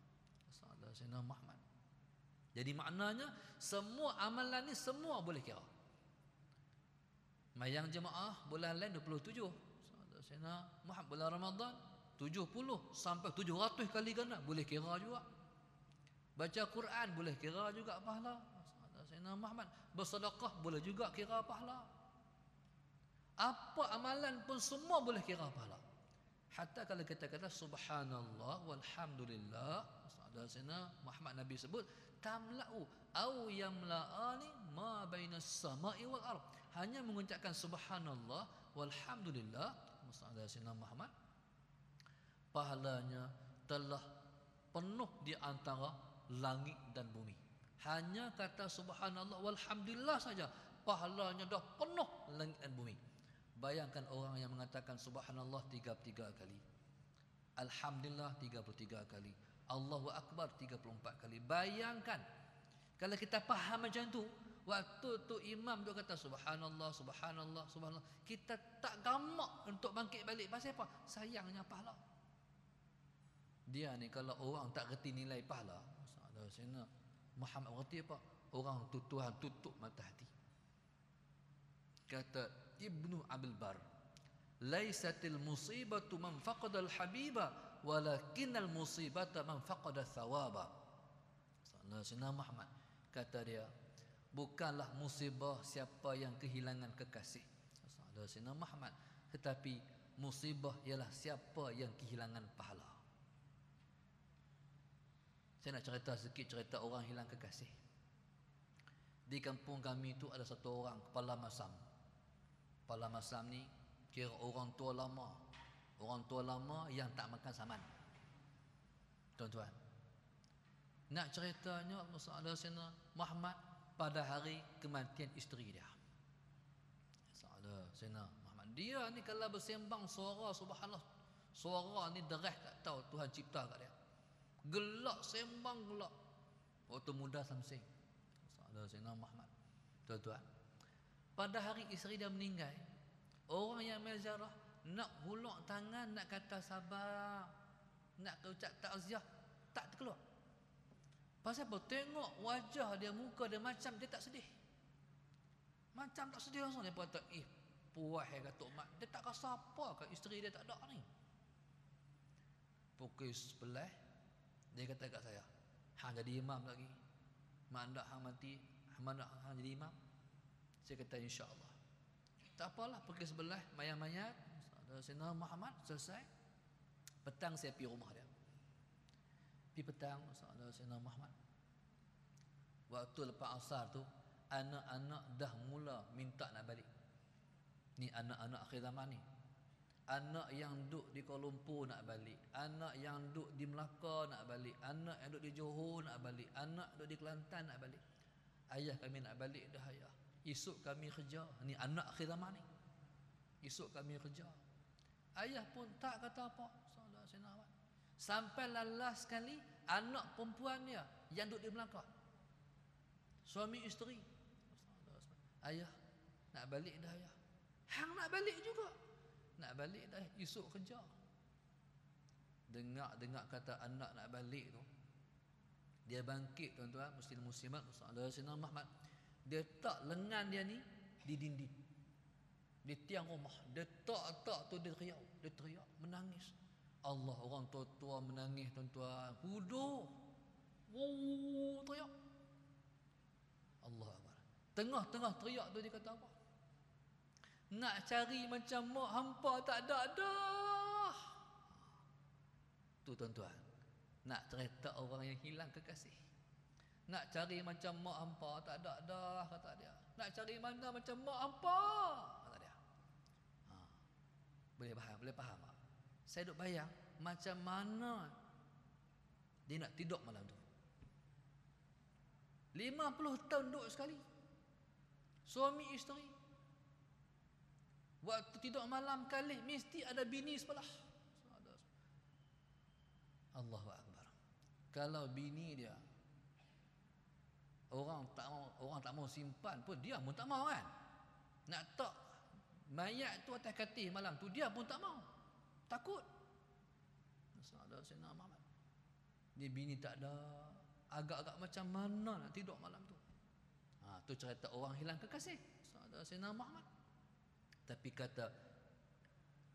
Sallallahu Muhammad. Jadi maknanya semua amalan ni semua boleh kira Mayang jemaah bulan lain 27. Sayyidina Muhammad bulan Ramadan 70 sampai 700 kali ganda boleh kira juga. Baca Quran boleh kira juga pahala. Sayyidina Muhammad bersedekah boleh juga kira pahala. Apa amalan pun semua boleh kira pahala. Hatta kalau kita kata subhanallah walhamdulillah Sayyidina Muhammad Nabi sebut tamla'u au yamla'ani ma bainas sama'i wal ardh hanya mengucapkan subhanallah walhamdulillah sayyidina Muhammad pahalanya telah penuh di antara langit dan bumi. Hanya kata subhanallah walhamdulillah saja pahalanya dah penuh langit dan bumi. Bayangkan orang yang mengatakan subhanallah 33 kali alhamdulillah 33 kali Allahu akbar 34 kali. Bayangkan kalau kita faham macam tu Waktu tu imam tu kata subhanallah, subhanallah, subhanallah. Kita tak gamak untuk bangkit balik. Pasal apa? Sayangnya pahala. Dia ni kalau orang tak reti nilai pahala. Ada sini Muhammad reti apa? Orang tu Tuhan tutup mata hati. Kata Ibnu Abil Bar. Laisatil musibatu man faqada al-habiba walakinnal musibata man faqada thawaba. Alaihi Muhammad kata dia bukanlah musibah siapa yang kehilangan kekasih. Ada Sayyidina Muhammad. Tetapi musibah ialah siapa yang kehilangan pahala. Saya nak cerita sikit cerita orang hilang kekasih. Di kampung kami itu ada satu orang kepala masam. Kepala masam ni kira orang tua lama. Orang tua lama yang tak makan saman. Tuan-tuan. Nak ceritanya masalah Sayyidina Muhammad pada hari kematian isteri dia. Salah Sena Muhammad. Dia ni kalau bersembang suara subhanallah. Suara ni derah tak tahu Tuhan cipta kat dia. Gelak sembang gelak. Waktu muda samsing. Salah Sena Muhammad. Tuan-tuan. Pada hari isteri dia meninggal, orang yang menziarah nak hulak tangan nak kata sabar, nak ucap takziah, tak terkeluar. Pasal apa? Tengok wajah dia, muka dia macam dia tak sedih. Macam tak sedih langsung. Dia kata, eh, puas ya kata mak. Dia tak rasa apa ke isteri dia tak ada ni. Pukul sebelah, dia kata kat saya, hang jadi imam lagi. Mak nak hang mati, hang nak hang jadi imam. Saya kata, insyaAllah. Tak apalah, pukul sebelah, mayat-mayat. Sina Muhammad, selesai. Petang saya pergi rumah dia. Pergi petang Masalah Sayyidina Muhammad. Waktu lepas asar tu Anak-anak dah mula minta nak balik. Ni anak-anak akhir zaman ni. Anak yang duduk di Kuala Lumpur nak balik. Anak yang duduk di Melaka nak balik. Anak yang duduk di Johor nak balik. Anak duduk di Kelantan nak balik. Ayah kami nak balik dah ayah. Esok kami kerja. Ni anak akhir zaman ni. Esok kami kerja. Ayah pun tak kata apa Sampai lalas sekali Anak perempuan dia Yang duduk di Melaka Suami isteri. Ayah Nak balik dah ayah. Hang nak balik juga. Nak balik dah esok kerja. Dengar-dengar kata anak nak balik tu. Dia bangkit tuan-tuan muslim muslimat Allah Sayyidina Muhammad dia tak lengan dia ni di dinding. Di tiang rumah. Dia tak tak tu dia teriak. Dia teriak menangis Allah orang tua-tua menangis tuan-tuan hudu wuh teriak Allah tengah-tengah teriak tu dia kata apa nak cari macam mak hampa tak ada dah. Tu tuan-tuan. Nak cerita orang yang hilang kekasih. Nak cari macam mak hampa tak ada dah kata dia. Nak cari mana macam mak hampa kata dia. Ha. Boleh faham, boleh faham tak? Saya duk bayang macam mana dia nak tidur malam tu. 50 tahun duduk sekali. Suami isteri Waktu tidur malam kali mesti ada bini sebelah. Allahu akbar. Kalau bini dia orang tak mau orang tak mau simpan pun dia pun tak mau kan. Nak tak mayat tu atas katil malam tu dia pun tak mau. Takut. Ada Sayyidina Muhammad. Dia bini tak ada agak-agak macam mana nak tidur malam tu. Ha, tu cerita orang hilang kekasih. Ada Sayyidina Muhammad. Tapi kata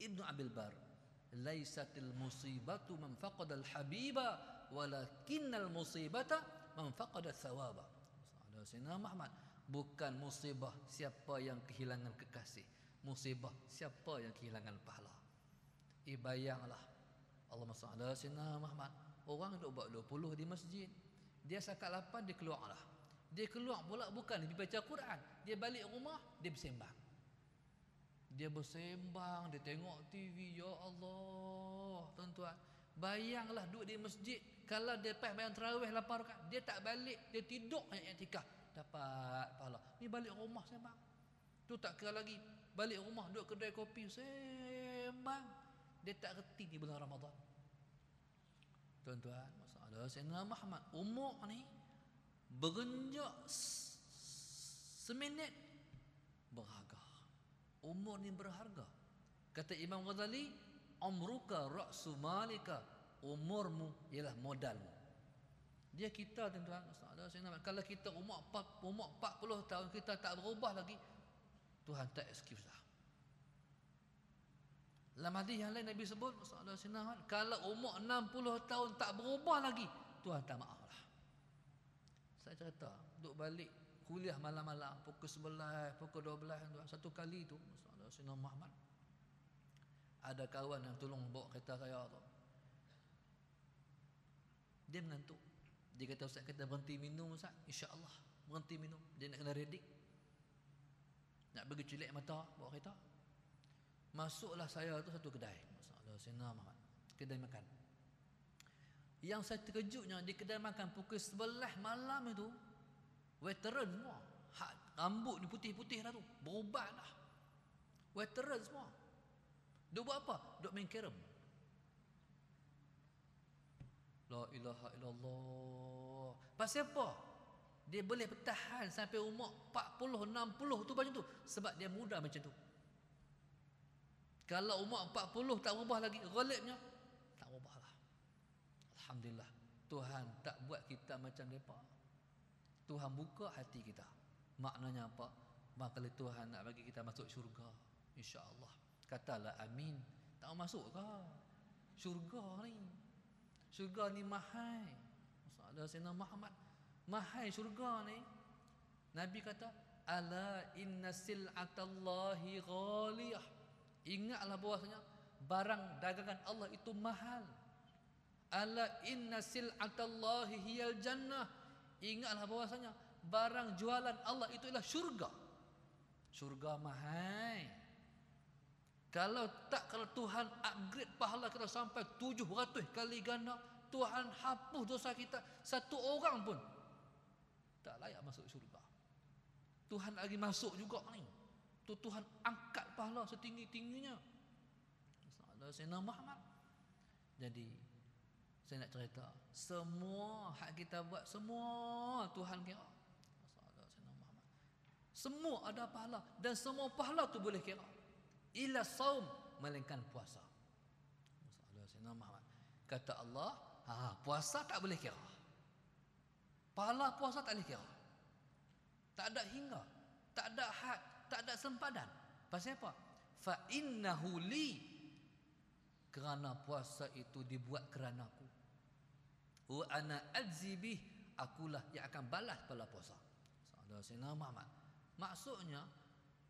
Ibnu Abil Bar, "Laisatil musibatu man faqada al-habiba, walakinnal musibata man faqada thawaba." Ada Sayyidina Muhammad, bukan musibah siapa yang kehilangan kekasih, musibah siapa yang kehilangan pahala. Eh bayanglah Allah SWT Sayyidina Muhammad Orang duduk buat 20 di masjid Dia sakat 8 dia keluar lah Dia keluar pula bukan dia baca Quran Dia balik rumah dia bersembang dia bersembang, dia tengok TV, ya Allah, tuan-tuan. Bayanglah duduk di masjid, kalau dia lepas bayang terawih lapar kan, dia tak balik, dia tidur hanya etikah. Dapat pahala. Ni balik rumah sembang. Tu tak kira lagi. Balik rumah duduk kedai kopi sembang. Dia tak reti di bulan Ramadan. Tuan-tuan, masalah Sayyidina Muhammad umur ni berenjak seminit berharga. Umur ni berharga. Kata Imam Ghazali, umruka ra'su malika. Umurmu ialah modalmu. Dia kita tuan-tuan, kalau kita umur 4, umur 40 tahun kita tak berubah lagi, Tuhan tak excuse lah. Dalam hadis yang lain Nabi sebut, kalau umur 60 tahun tak berubah lagi, Tuhan tak maaf lah. Saya cerita, duduk balik kuliah malam-malam pukul 11 pukul 12 tuan satu kali tu Sayyidina Muhammad. Ada kawan yang tolong bawa kereta raya tu. Dia mengantuk. Dia kata ustaz kita berhenti minum ustaz. Insyaallah berhenti minum. Dia nak kena redik nak pergi cilik mata bawa kereta masuklah saya tu satu kedai masalah Sayyidina Muhammad kedai makan yang saya terkejutnya di kedai makan pukul 11 malam itu Veteran semua. Hak, rambut ni putih-putih dah tu. Berubat dah. Veteran semua. Dia buat apa? Duk main kerem. La ilaha illallah. Pasal apa? Dia boleh bertahan sampai umur 40, 60 tu macam tu. Sebab dia muda macam tu. Kalau umur 40 tak ubah lagi. Ghalibnya. Tak ubah lah. Alhamdulillah. Tuhan tak buat kita macam mereka. Tuhan buka hati kita. Maknanya apa? Maka Tuhan nak bagi kita masuk syurga. InsyaAllah. Katalah amin. Tak masuk ke? Syurga ni. Syurga ni mahal. Ada Sayyidina Muhammad. Mahal syurga ni. Nabi kata, Ala inna sil'atallahi ghaliyah. Ingatlah bahawasanya, barang dagangan Allah itu mahal. Ala inna sil'atallahi hiyal jannah. Ingatlah bahwasanya barang jualan Allah itu adalah syurga. Syurga mahal. Kalau tak kalau Tuhan upgrade pahala kita sampai 700 kali ganda, Tuhan hapus dosa kita satu orang pun tak layak masuk syurga. Tuhan lagi masuk juga ni. Tu Tuhan angkat pahala setinggi-tingginya. Ada Sayyidina Muhammad. Jadi saya nak cerita semua hak kita buat semua Tuhan kira. Semua ada pahala dan semua pahala tu boleh kira ila saum melainkan puasa. Masalah Sayyidina Muhammad. Kata Allah, ha, puasa tak boleh kira. Pahala puasa tak boleh kira. Tak ada hingga, tak ada had, tak ada sempadan. Pasal apa? Fa innahu li kerana puasa itu dibuat kerana aku. Wa ana adzibih akulah yang akan balas pada puasa. Saudara Sayyidina Muhammad. Maksudnya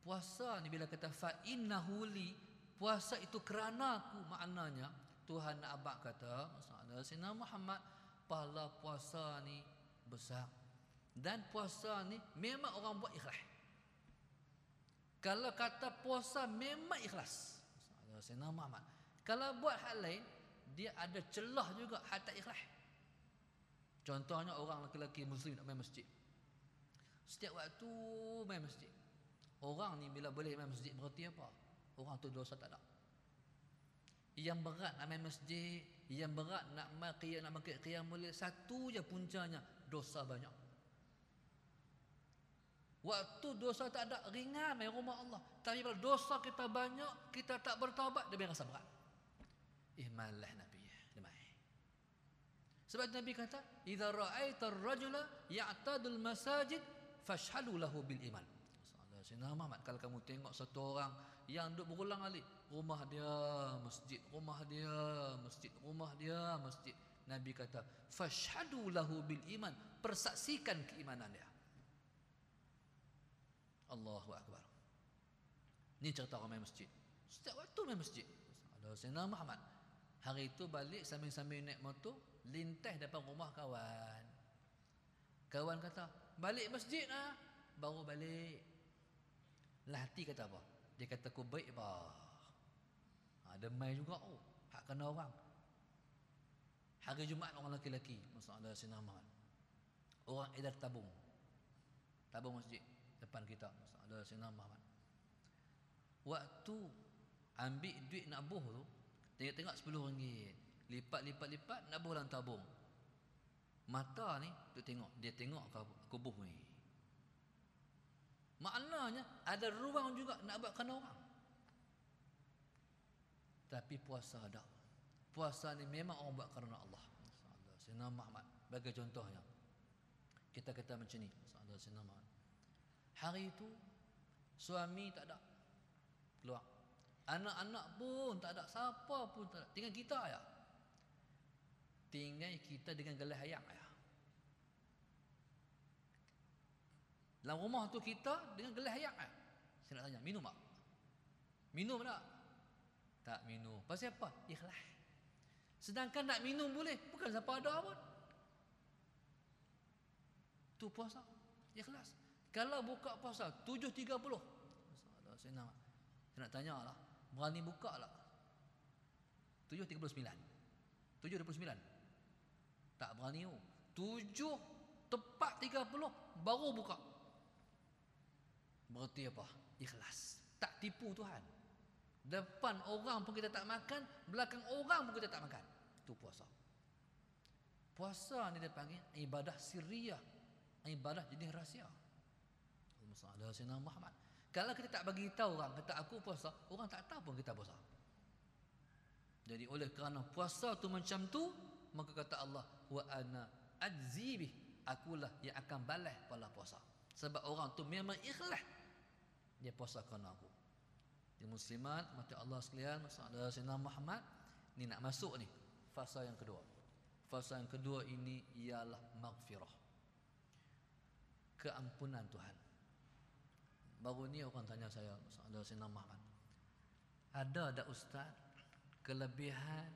puasa ni bila kata fa innahu li puasa itu kerana aku maknanya Tuhan abad kata maksudnya Sina Muhammad pahala puasa ni besar dan puasa ni memang orang buat ikhlas kalau kata puasa memang ikhlas Sina Muhammad kalau buat hal lain dia ada celah juga hatta ikhlas contohnya orang lelaki muslim nak main masjid setiap waktu main masjid Orang ni bila boleh main masjid berarti apa? Orang tu dosa tak ada. Yang berat nak main masjid, yang berat nak main qiyam nak main qiyam boleh satu je puncanya dosa banyak. Waktu dosa tak ada ringan main rumah Allah. Tapi bila dosa kita banyak, kita tak bertaubat dia rasa berat. Ihmalah Nabi dia main. Sebab Nabi kata, "Idza ra'aita ar-rajula ya'tadul masajid fashhalu lahu bil iman." Sayyidina Muhammad kalau kamu tengok satu orang yang duduk berulang kali rumah dia masjid rumah dia masjid rumah dia masjid Nabi kata fashhadu lahu bil iman persaksikan keimanan dia Allahu akbar ni cerita orang main masjid setiap waktu main masjid ada Sayyidina Muhammad hari itu balik sambil-sambil naik motor lintas depan rumah kawan kawan kata balik masjid lah baru balik lah hati kata apa? Dia kata aku baik apa? Ha, demai juga oh. Hak kena orang. Hari Jumaat orang lelaki-lelaki. Masa ada sinama. Orang edar tabung. Tabung masjid. Depan kita. Ada sinama. Waktu ambil duit nak buh tu. Tengok-tengok sepuluh ringgit. Lipat-lipat-lipat nak buh dalam tabung. Mata ni tu tengok. Dia tengok aku buh ni. Maknanya ada ruang juga nak buat kerana orang. Tapi puasa ada. Puasa ni memang orang buat kerana Allah. Sayyidina Muhammad bagi contohnya. Kita kata macam ni. Sayyidina Muhammad. Hari itu suami tak ada keluar. Anak-anak pun tak ada. Siapa pun tak ada. Tinggal kita ya. Tinggal kita dengan gelas ayam ya. Dalam rumah tu kita dengan gelas air. Eh? Saya nak tanya, minum tak? Minum tak? Tak minum. Pasal apa? Ikhlas. Sedangkan nak minum boleh. Bukan siapa ada pun. Tu puasa. Ikhlas. Kalau buka puasa 7.30. Saya nak, saya nak tanya lah. Berani buka lah. 7.39. 7.29. Tak berani. 7 tepat 30 baru buka. Berarti apa? Ikhlas. Tak tipu Tuhan. Depan orang pun kita tak makan, belakang orang pun kita tak makan. Itu puasa. Puasa ni dia panggil ibadah sirriyah. Ibadah jenis rahsia. Masalah Sayyidina Muhammad. Kalau kita tak bagi tahu orang kata aku puasa, orang tak tahu pun kita puasa. Jadi oleh kerana puasa tu macam tu, maka kata Allah, wa ana ajzibih, akulah yang akan balas pada puasa. Sebab orang tu memang ikhlas dia puasa kerana aku. Di muslimat mati Allah sekalian, ada Sayyidina Muhammad ni nak masuk ni fasa yang kedua. Fasa yang kedua ini ialah maghfirah. Keampunan Tuhan. Baru ni orang tanya saya, ada Sayyidina Muhammad. Ada ada ustaz kelebihan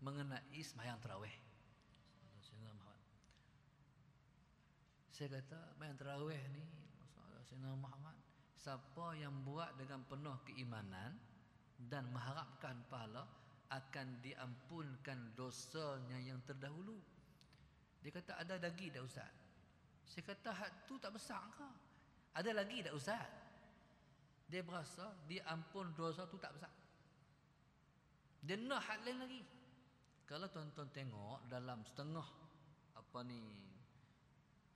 mengenai sembahyang tarawih? Saya kata, main tarawih ni, Sayyidina Muhammad, siapa yang buat dengan penuh keimanan dan mengharapkan pahala akan diampunkan dosanya yang terdahulu. Dia kata ada lagi dah ustaz. Saya kata had tu tak besar ke? Ada lagi dah ustaz? Dia berasa dia ampun dosa tu tak besar. Dia nak had lain lagi. Kalau tuan-tuan tengok dalam setengah apa ni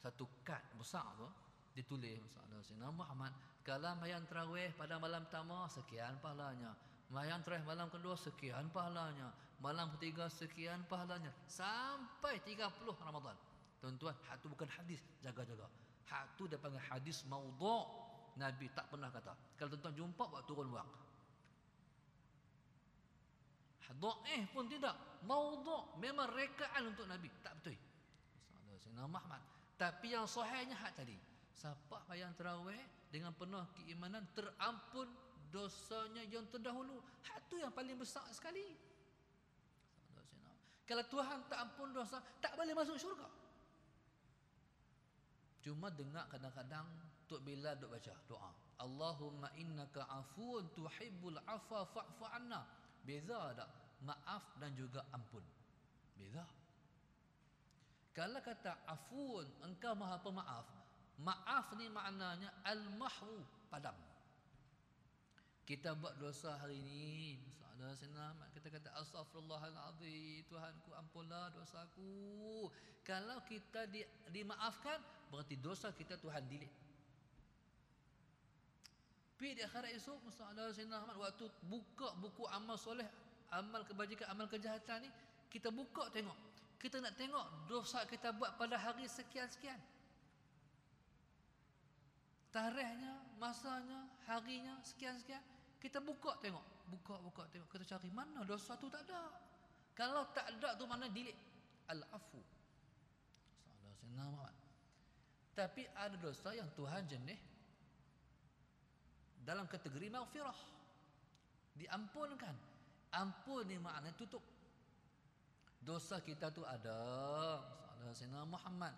satu kad besar tu ditulis masalah Sayyidina Muhammad kalau mayang tarawih pada malam pertama sekian pahalanya mayang tarawih malam kedua sekian pahalanya malam ketiga sekian pahalanya sampai 30 Ramadan tuan-tuan hak tu bukan hadis jaga-jaga hak tu dia panggil hadis maudhu' Nabi tak pernah kata kalau tuan-tuan jumpa buat turun wang Dhaif pun tidak. Maudhu' memang rekaan untuk Nabi. Tak betul. Sayyidina Muhammad. Tapi yang sahihnya hak tadi. Siapa yang terawih dengan penuh keimanan terampun dosanya yang terdahulu. Hak tu yang paling besar sekali. Kalau Tuhan tak ampun dosa, tak boleh masuk syurga. Cuma dengar kadang-kadang Tok Bila duk baca doa. Allahumma innaka afuun tuhibbul afa fa'fu anna. Beza tak? Maaf dan juga ampun. Beza. Kalau kata afun, engkau maha pemaaf. Maaf ni maknanya al-mahwu, padam. Kita buat dosa hari ini, senam kita kata astaghfirullahalazim, Tuhanku ampunlah dosaku. Kalau kita di, dimaafkan, berarti dosa kita Tuhan delete. Pi di akhirat esok ada Sayyidina Ahmad waktu buka buku amal soleh, amal kebajikan, amal kejahatan ni, kita buka tengok. Kita nak tengok dosa kita buat pada hari sekian-sekian. Tarikhnya, masanya, harinya sekian-sekian. Kita buka tengok, buka-buka tengok. Kita cari mana dosa tu tak ada. Kalau tak ada tu mana delete. Al-afu. Sayyidina Muhammad. Tapi ada dosa yang Tuhan jenis dalam kategori maghfirah. Diampunkan. Ampun ni makna tutup. Dosa kita tu ada. Masalah Sayyidina Muhammad.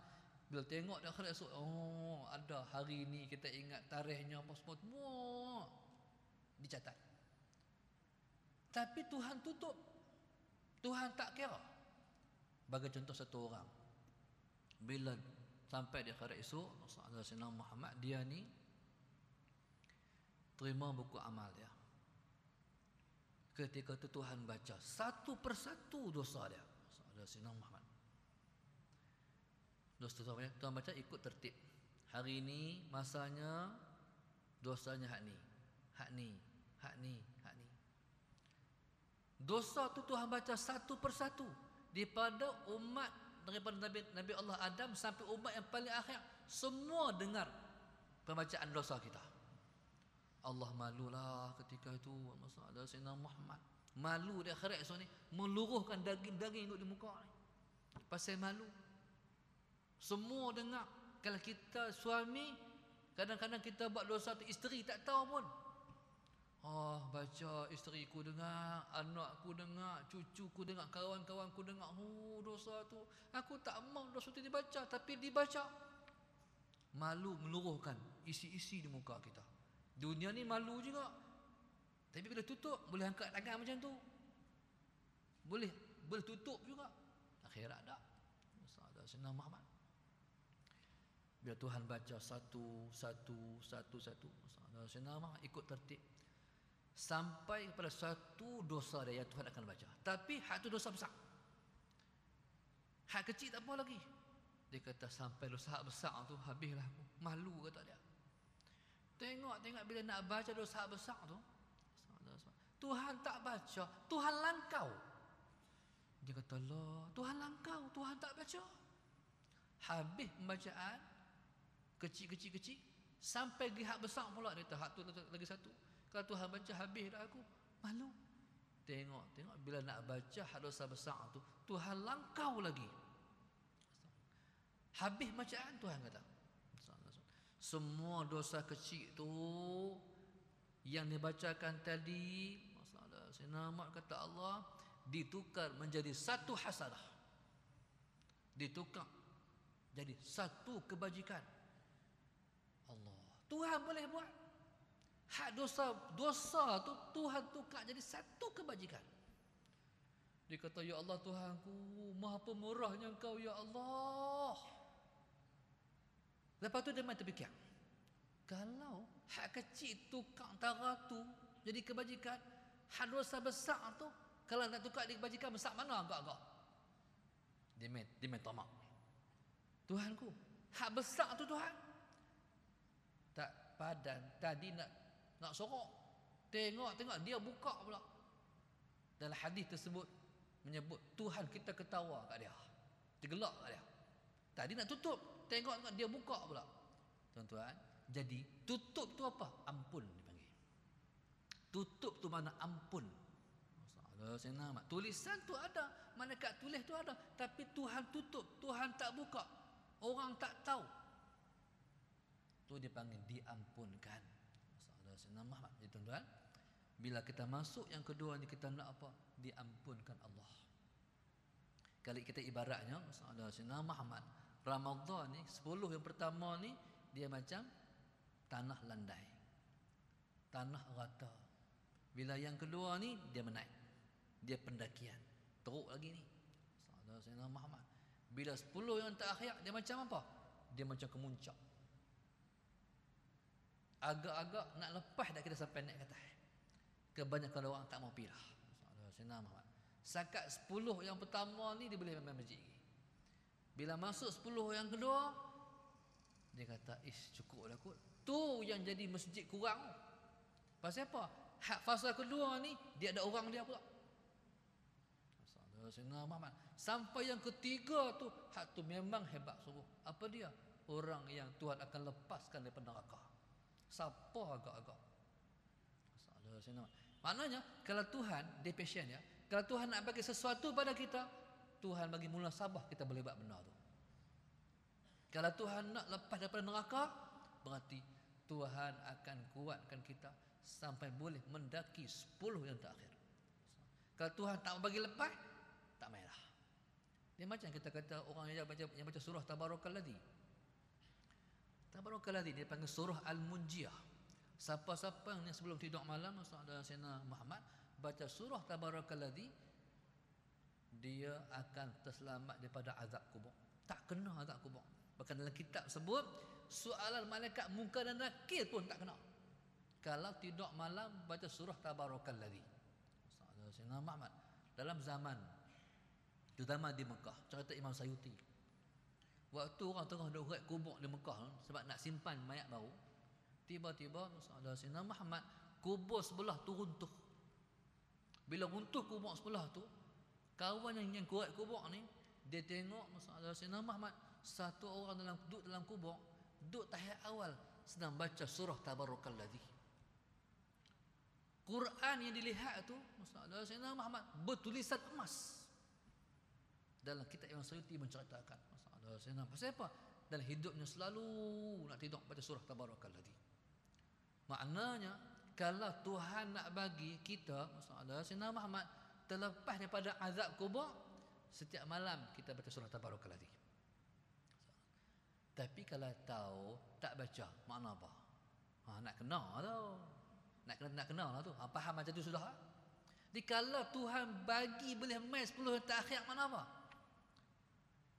Bila tengok dah akhirat esok oh ada hari ni kita ingat tarikhnya apa semua semua dicatat. Tapi Tuhan tutup. Tuhan tak kira. Bagi contoh satu orang bila sampai di akhirat esok masalah Sayyidina Muhammad dia ni terima buku amal dia. Ketika itu Tuhan baca satu persatu dosa dia. Ada Sinang Muhammad. Dosa dosa dia Tuhan baca ikut tertib. Hari ini masanya dosanya hak ni. Hak ni, hak ni, hak ni. Dosa tu Tuhan baca satu persatu daripada umat daripada Nabi, Nabi Allah Adam sampai umat yang paling akhir semua dengar pembacaan dosa kita. Allah malulah ketika itu masalah Sayyidina Muhammad. Malu di akhirat esok ni meluruhkan daging-daging duduk di muka ni. Pasal malu. Semua dengar. Kalau kita suami kadang-kadang kita buat dosa tu isteri tak tahu pun Oh baca isteri ku dengar, anakku dengar, cucuku dengar, kawan-kawanku dengar. Oh dosa tu. Aku tak mau dosa tu dibaca tapi dibaca. Malu meluruhkan isi-isi di muka kita. Dunia ni malu juga. Tapi bila tutup boleh angkat tangan macam tu. Boleh boleh tutup juga. Akhirat tak. Masalah senang Muhammad. Bila Tuhan baca satu satu satu satu masalah senang Muhammad ikut tertib. Sampai kepada satu dosa dia yang Tuhan akan baca. Tapi hak tu dosa besar. Hak kecil tak apa lagi. Dia kata sampai dosa besar tu habislah aku. Malu kata dia. Tengok tengok bila nak baca dosa besar tu. Tuhan tak baca, Tuhan langkau. Dia kata, "Allah, Tuhan langkau, Tuhan tak baca." Habis pembacaan kecil-kecil kecil sampai hak besar pula dia tahap tu lagi satu. Kalau Tuhan baca habis dah aku, malu. Tengok, tengok bila nak baca hak dosa besar tu, Tuhan langkau lagi. Habis bacaan Tuhan kata, semua dosa kecil tu yang dibacakan tadi masalah Ahmad kata Allah ditukar menjadi satu hasanah ditukar jadi satu kebajikan. Allah. Tuhan boleh buat Hak dosa dosa tu Tuhan tukar jadi satu kebajikan. Dia kata ya Allah Tuhanku, Maha Pemurahnya Engkau ya Allah. Lepas tu dia mati terfikir. Kalau hak kecil tukar antara tu jadi kebajikan, hak dosa besar tu kalau nak tukar jadi kebajikan besar mana agak-agak? Dia main, dia main tamak. Tuhanku, hak besar tu Tuhan. Tak padan tadi nak nak sorok. Tengok tengok dia buka pula. Dalam hadis tersebut menyebut Tuhan kita ketawa kat dia. Tergelak kat dia. Tadi nak tutup, tengok tengok dia buka pula. Tuan-tuan, jadi tutup tu apa? Ampun dipanggil. Tutup tu mana ampun. Masalah. Tulisan tu ada, malaikat tulis tu ada, tapi Tuhan tutup, Tuhan tak buka. Orang tak tahu. Tu dipanggil diampunkan. Masalah nama. Jadi tuan-tuan, bila kita masuk yang kedua ni kita nak apa? Diampunkan Allah. Kali kita ibaratnya, masalah nama Muhammad. Ramadhan ni 10 yang pertama ni dia macam tanah landai. Tanah rata. Bila yang kedua ni dia menaik. Dia pendakian. Teruk lagi ni. Saudara Sayyidina Muhammad. Bila 10 yang terakhir dia macam apa? Dia macam kemuncak. Agak-agak nak lepas dah kita sampai naik ke atas. Kebanyakan orang tak mau. Saudara Sayyidina Muhammad. Sakat 10 yang pertama ni dia boleh main masjid. Bila masuk 10 yang kedua dia kata, "Ish, cukup lah kot." Tu yang jadi masjid kurang. Pasal apa? Hak fasa kedua ni dia ada orang dia pula. Saudara Muhammad. Sampai yang ketiga tu hak tu memang hebat sungguh. Apa dia? Orang yang Tuhan akan lepaskan daripada neraka. Siapa agak-agak? Saudara Muhammad. Maknanya kalau Tuhan dia passion ya. Kalau Tuhan nak bagi sesuatu pada kita, Tuhan bagi mula sabah kita boleh buat benda tu. Kalau Tuhan nak lepas daripada neraka, berarti Tuhan akan kuatkan kita sampai boleh mendaki 10 yang terakhir. Kalau Tuhan tak bagi lepas, tak mainlah. Dia macam kita kata orang yang baca yang baca surah Tabarakalladzi. Tabarakalladzi dia panggil surah Al-Munjiyah. Siapa-siapa yang sebelum tidur malam Saudara Sayyidina Muhammad baca surah Tabarakalladzi dia akan terselamat daripada azab kubur. Tak kena azab kubur. Bahkan dalam kitab sebut soalan malaikat muka dan nakir pun tak kena. Kalau tidur malam baca surah Tabarakalladzi. Sayyidina Muhammad dalam zaman terutama di Mekah, cerita Imam Sayuti. Waktu orang tengah duk urat kubur di Mekah sebab nak simpan mayat baru, tiba-tiba Sayyidina Muhammad kubur sebelah tu runtuh. Bila runtuh kubur sebelah tu, kawan yang yang kuat kubur ni, dia tengok Sayyidina Muhammad satu orang dalam duduk dalam kubur, duduk tahiyat awal sedang baca surah Tabarakalladzi. Quran yang dilihat tu masalah Sayyidina Muhammad bertulisan emas. Dalam kitab yang Sayyidi menceritakan masalah Sayyidina Pasal apa? Dalam hidupnya selalu nak tidur baca surah Tabarakalladzi. Maknanya kalau Tuhan nak bagi kita masalah Sayyidina Muhammad terlepas daripada azab kubur setiap malam kita baca surah Tabarakalladzi. Tapi kalau tahu tak baca makna apa? Ha, nak kena tau. Nak kena nak kenal lah tu. Ha, faham macam tu sudah. Jadi kalau Tuhan bagi boleh mai 10 yang terakhir mana apa?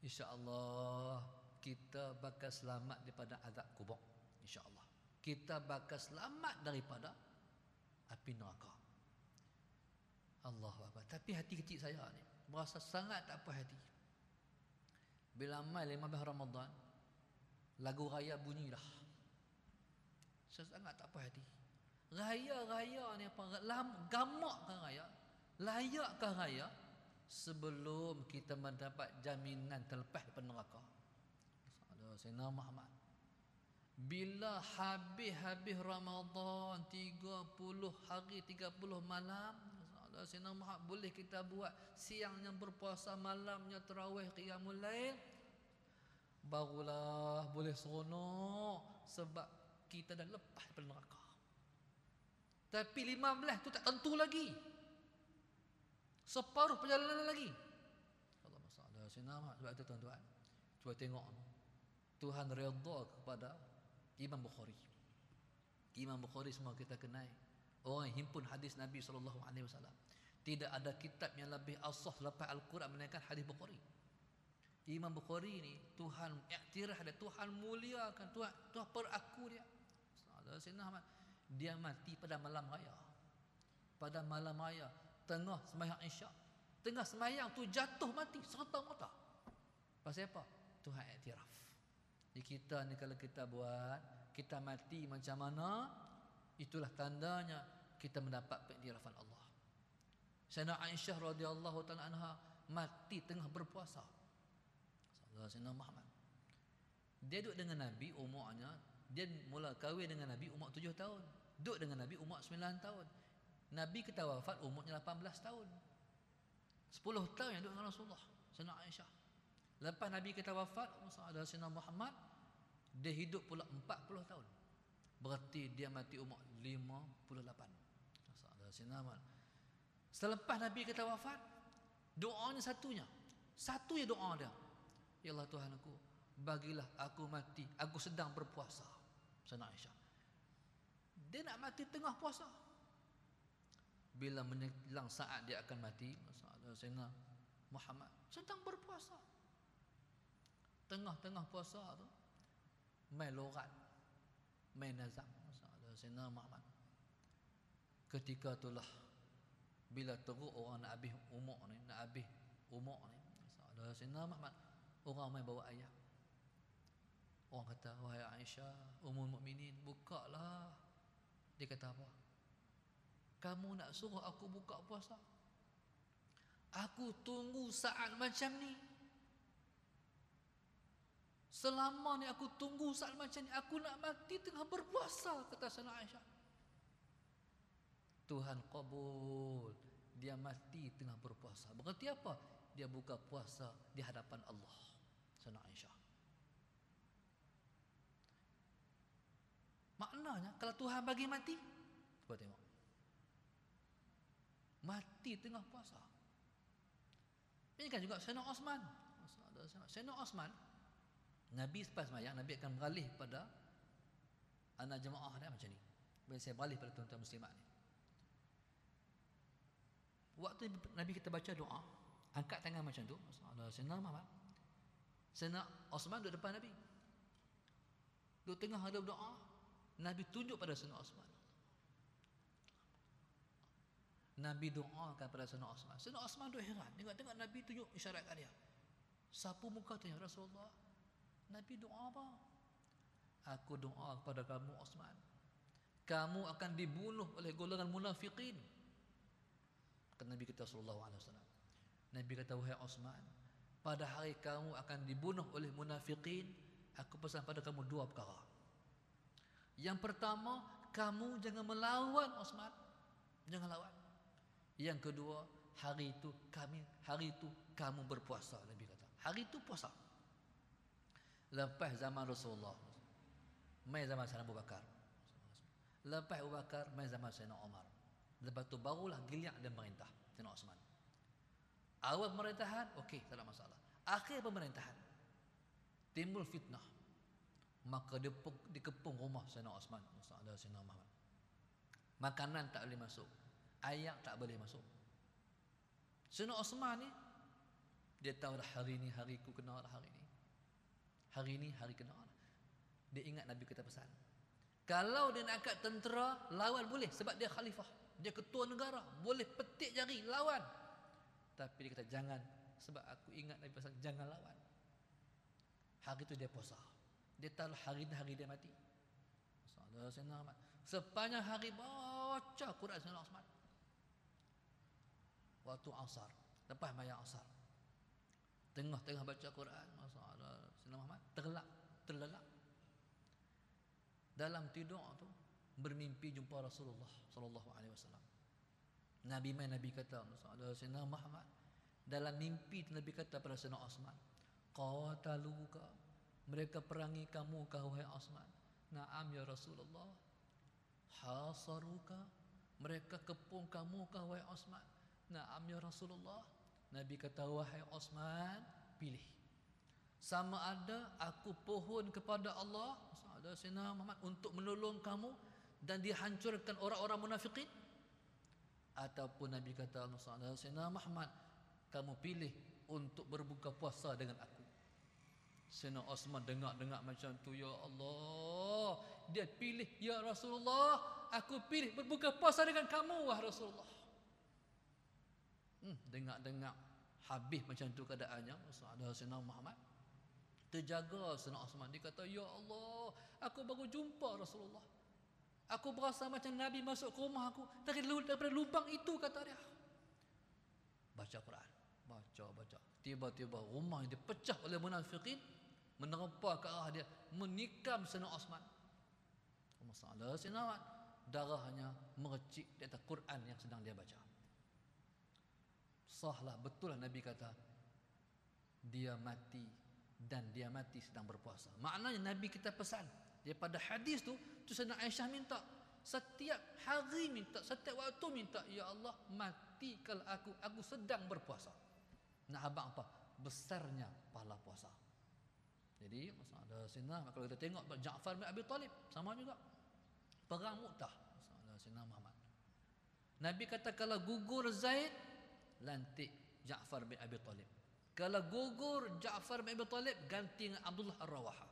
Insya-Allah kita bakal selamat daripada azab kubur. Insya-Allah. Kita bakal selamat daripada api neraka. Allahu Akbar. Tapi hati kecil saya ni berasa sangat tak puas hati. Bila mai 15 Ramadan, lagu raya bunyilah. Saya sangat tak puas hati. Raya-raya ni apa? Lam, gamakkah raya? Layakkah raya? Sebelum kita mendapat jaminan terlepas daripada neraka. Ada Sayyidina Muhammad. Bila habis-habis Ramadan 30 hari 30 malam Sayyidina Muhammad boleh kita buat siangnya berpuasa malamnya tarawih qiyamul lail barulah boleh seronok sebab kita dah lepas daripada neraka. Tapi 15 tu tak tentu lagi. Separuh perjalanan lagi. Allah masalah sinama sebab itu tuan-tuan. Cuba tengok Tuhan redha kepada Imam Bukhari. Imam Bukhari semua kita kenal. Orang yang himpun hadis Nabi sallallahu alaihi wasallam. Tidak ada kitab yang lebih asah selepas Al-Quran menaikkan hadis Bukhari. Imam Bukhari ni Tuhan iktiraf dia, Tuhan muliakan, Tuhan Tuhan peraku dia. Saudara dia mati pada malam raya. Pada malam raya, tengah sembahyang Isyak. Tengah sembahyang tu jatuh mati serta mata. Pasal apa? Tuhan iktiraf. Di kita ni kalau kita buat, kita mati macam mana, itulah tandanya kita mendapat pengiktirafan Allah. Sayyidina Aisyah radhiyallahu taala anha mati tengah berpuasa. Sayyidina Muhammad. Dia duduk dengan Nabi umurnya dia mula kahwin dengan Nabi umur 7 tahun. Duduk dengan Nabi umur 9 tahun. Nabi kita wafat umurnya 18 tahun. 10 tahun yang duduk dengan Rasulullah. Sayyidina Aisyah. Lepas Nabi kita wafat, ada Sayyidina Muhammad dia hidup pula 40 tahun. Berarti dia mati umur 58. Ada Sayyidina Muhammad. Selepas Nabi kita wafat, doanya satunya. Satu ya doa dia. Ya Allah Tuhan aku, bagilah aku mati, aku sedang berpuasa. Sana Aisyah. Dia nak mati tengah puasa. Bila menjelang saat dia akan mati, Masalah Sayyidina Muhammad sedang berpuasa. Tengah-tengah puasa tu, main lorat, main. Masalah Sayyidina Muhammad. Ketika itulah bila teruk orang nak habis umur ni nak habis umur ni Sayyidina Muhammad orang main bawa ayat orang kata wahai Aisyah umul mukminin bukalah dia kata apa kamu nak suruh aku buka puasa? Aku tunggu saat macam ni. Selama ni aku tunggu saat macam ni aku nak mati tengah berpuasa kata Sayyidina Aisyah. Tuhan kabul. Dia mati tengah berpuasa. Berarti apa? Dia buka puasa di hadapan Allah sana Aisyah. Maknanya kalau Tuhan bagi mati cuba tengok mati tengah puasa ini kan juga Sayyidina Osman Sayyidina Osman Nabi selepas semayang Nabi akan beralih pada anak jemaah dia macam ni bila saya beralih pada tuan-tuan muslimat ni Waktu Nabi kita baca doa, angkat tangan macam tu, Sayyidina Muhammad. Sayyidina Osman duduk depan Nabi. Duduk tengah ada doa, Nabi tunjuk pada Sayyidina Osman. Nabi doakan pada Sayyidina Osman. Sayyidina Osman duduk heran. Tengok-tengok Nabi tunjuk isyarat kat dia. Sapu muka tanya Rasulullah. Nabi doa apa? Aku doa kepada kamu Osman. Kamu akan dibunuh oleh golongan munafiqin. Kata Nabi sallallahu alaihi wasallam. Nabi kata wahai Osman, pada hari kamu akan dibunuh oleh munafikin, aku pesan pada kamu dua perkara. Yang pertama, kamu jangan melawan Osman. Jangan lawan. Yang kedua, hari itu kami hari itu kamu berpuasa Nabi kata. Hari itu puasa. Lepas zaman Rasulullah. Mai zaman Sayyidina Abu Bakar. Lepas Abu Bakar, mai zaman Sayyidina Umar. Lepas tu barulah giliak dia merintah Sayyidina Osman Awal pemerintahan Okey tak ada masalah Akhir pemerintahan Timbul fitnah Maka dia dikepung rumah Sayyidina Osman Sayyidina Muhammad Makanan tak boleh masuk Ayak tak boleh masuk. Sayyidina Osman ni Dia tahu dah hari ni hari ku kena dah hari ni. Hari ni hari kena dah Dia ingat Nabi kita pesan Kalau dia nak angkat tentera Lawan boleh sebab dia khalifah. Dia ketua negara boleh petik jari lawan. Tapi dia kata jangan sebab aku ingat Nabi pasal jangan lawan. Hari itu dia puasa. Dia tahu hari ini hari dia mati. Sepanjang hari baca Quran Sayyidina Osman waktu asar lepas maya asar tengah-tengah baca Quran masalah Sayyidina Muhammad terlelap terlelap dalam tidur tu bermimpi jumpa Rasulullah sallallahu alaihi wasallam. Nabi mai Nabi kata ada Sayyidina Muhammad dalam mimpi Nabi kata pada Sayyidina Osman, "Qataluka." Mereka perangi kamu wahai Osman. Naam ya Rasulullah. Hasaruka. Mereka kepung kamu wahai Osman. Naam ya Rasulullah. Nabi kata wahai Osman, pilih. Sama ada aku pohon kepada Allah, ada Sayyidina Muhammad untuk menolong kamu dan dihancurkan orang-orang munafikin ataupun Nabi kata Allah Sayyidina Muhammad kamu pilih untuk berbuka puasa dengan aku Sayyidina Osman dengar-dengar macam tu ya Allah dia pilih ya Rasulullah aku pilih berbuka puasa dengan kamu wah Rasulullah hmm, dengar-dengar habis macam tu keadaannya Sayyidina Muhammad terjaga Sayyidina Osman dia kata ya Allah aku baru jumpa Rasulullah Aku berasa macam Nabi masuk ke rumah aku dari daripada lubang itu kata dia. Baca Quran. Baca, baca. Tiba-tiba rumah yang dipecah oleh munafikin menerpa ke arah dia menikam Sayyidina Osman. Masalah Sayyidina Osman darahnya mercik di atas Quran yang sedang dia baca. Sahlah. Betul lah Nabi kata dia mati dan dia mati sedang berpuasa. Maknanya Nabi kita pesan. Daripada hadis tu Tu Sayyidina Aisyah minta. Setiap hari minta Setiap waktu minta Ya Allah matikan aku. Aku sedang berpuasa. Nak abang apa? Besarnya pahala puasa. Jadi Ada Sayyidina Kalau kita tengok Ja'far bin Abi Talib Sama juga. Perang Mu'tah Sayyidina Muhammad. Nabi kata kalau gugur Zaid Lantik Ja'far bin Abi Talib. Kalau gugur Ja'far bin Abi Talib Ganti dengan Abdullah Ar-Rawaha.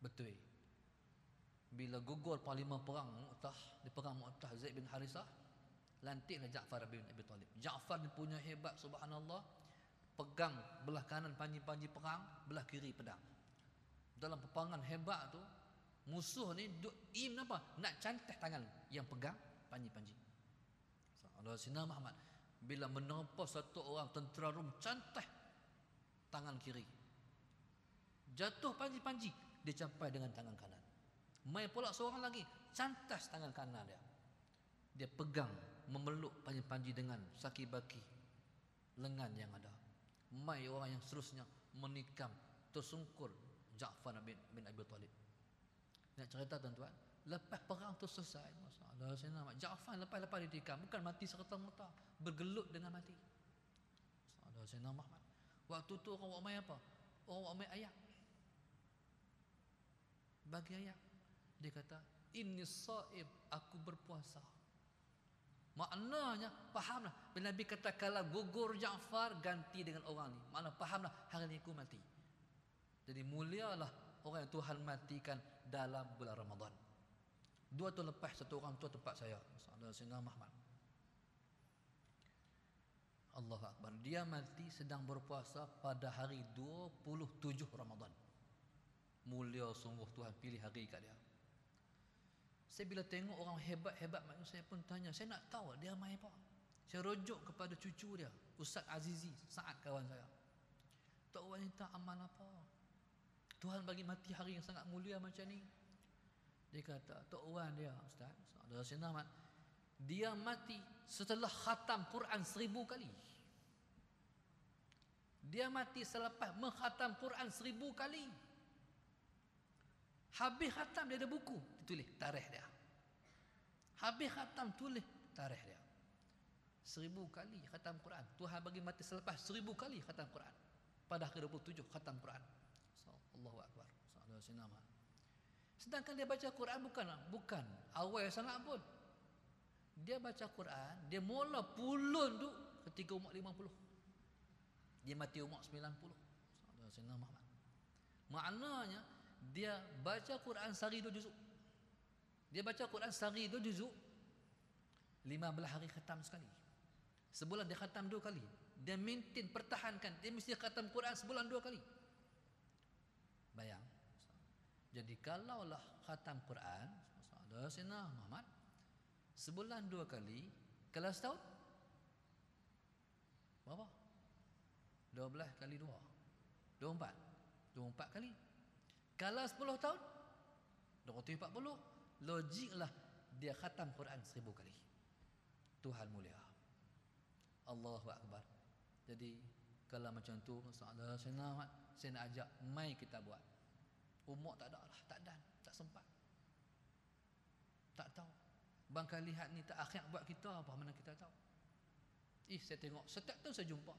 Betul. Bila gugur parlimen perang Mu'tah di perang Mu'tah Zaid bin Harisah lantiklah Ja'far bin Abi Talib. Ja'far ni punya hebat subhanallah. Pegang belah kanan panji-panji perang belah kiri pedang. Dalam peperangan hebat tu musuh ni duk im apa nak cantik tangan yang pegang panji-panji. Allah Sina Muhammad bila menerpa satu orang tentera Rom cantik tangan kiri jatuh panji-panji dia capai dengan tangan kanan Mai pula seorang lagi cantas tangan kanan dia. Dia pegang memeluk panji-panji dengan saki baki lengan yang ada. Mai orang yang seterusnya menikam tersungkur Ja'far bin, bin Abi Talib. Nak cerita tuan-tuan, lepas perang tu selesai, masalah saya nama Ja'far lepas-lepas ditikam bukan mati serta merta, bergelut dengan mati. Masalah saya nama Waktu tu orang buat apa? Orang buat ayat. Bagi ayat dia kata ini saib aku berpuasa. Maknanya fahamlah. Bila Nabi kata kalau gugur Ja'far ganti dengan orang ni. Makna fahamlah. Hari ni aku mati. Jadi mulialah orang yang Tuhan matikan dalam bulan Ramadan dua tahun lepas satu orang tua tempat saya Saudara Sina Muhammad Allah Akbar dia mati sedang berpuasa pada hari 27 Ramadan mulia sungguh Tuhan pilih hari kat dia saya bila tengok orang hebat-hebat macam saya pun tanya, saya nak tahu dia main apa. Saya rujuk kepada cucu dia, Ustaz Azizi, saat kawan saya. Tok wanita amal apa? Tuhan bagi mati hari yang sangat mulia macam ni. Dia kata, Tok Wan dia, Ustaz, ada senang Dia mati setelah khatam Quran seribu kali. Dia mati selepas menghatam Quran seribu kali. Habis khatam dia ada buku Tulis tarikh dia. Habis khatam tulis tarikh dia. Seribu kali khatam Quran. Tuhan bagi mati selepas seribu kali khatam Quran. Pada ke 27 khatam Quran. Allahu Akbar Sedangkan dia baca Quran bukan bukan awal sangat pun Dia baca Quran Dia mula pulun tu ketika umur 50 Dia mati umur 90 Maknanya dia baca Quran sehari dua juzuk. Dia baca Quran sehari dua juzuk. Lima belah hari khatam sekali. Sebulan dia khatam dua kali. Dia maintain, pertahankan. Dia mesti khatam Quran sebulan dua kali. Jadi kalaulah khatam Quran, ada Sina Muhammad, sebulan dua kali, kalau setahun, berapa? Dua belah kali dua. Dua empat. Dua empat kali. Kalau 10 tahun 240 Logiklah Dia khatam Quran seribu kali Tuhan mulia Allahu Akbar Jadi Kalau macam tu nak Saya nak ajak Mai kita buat Umur tak ada lah Tak dan Tak sempat Tak tahu Bangka lihat ni tak akhir buat kita Apa mana kita tahu Ih saya tengok Setiap tu saya jumpa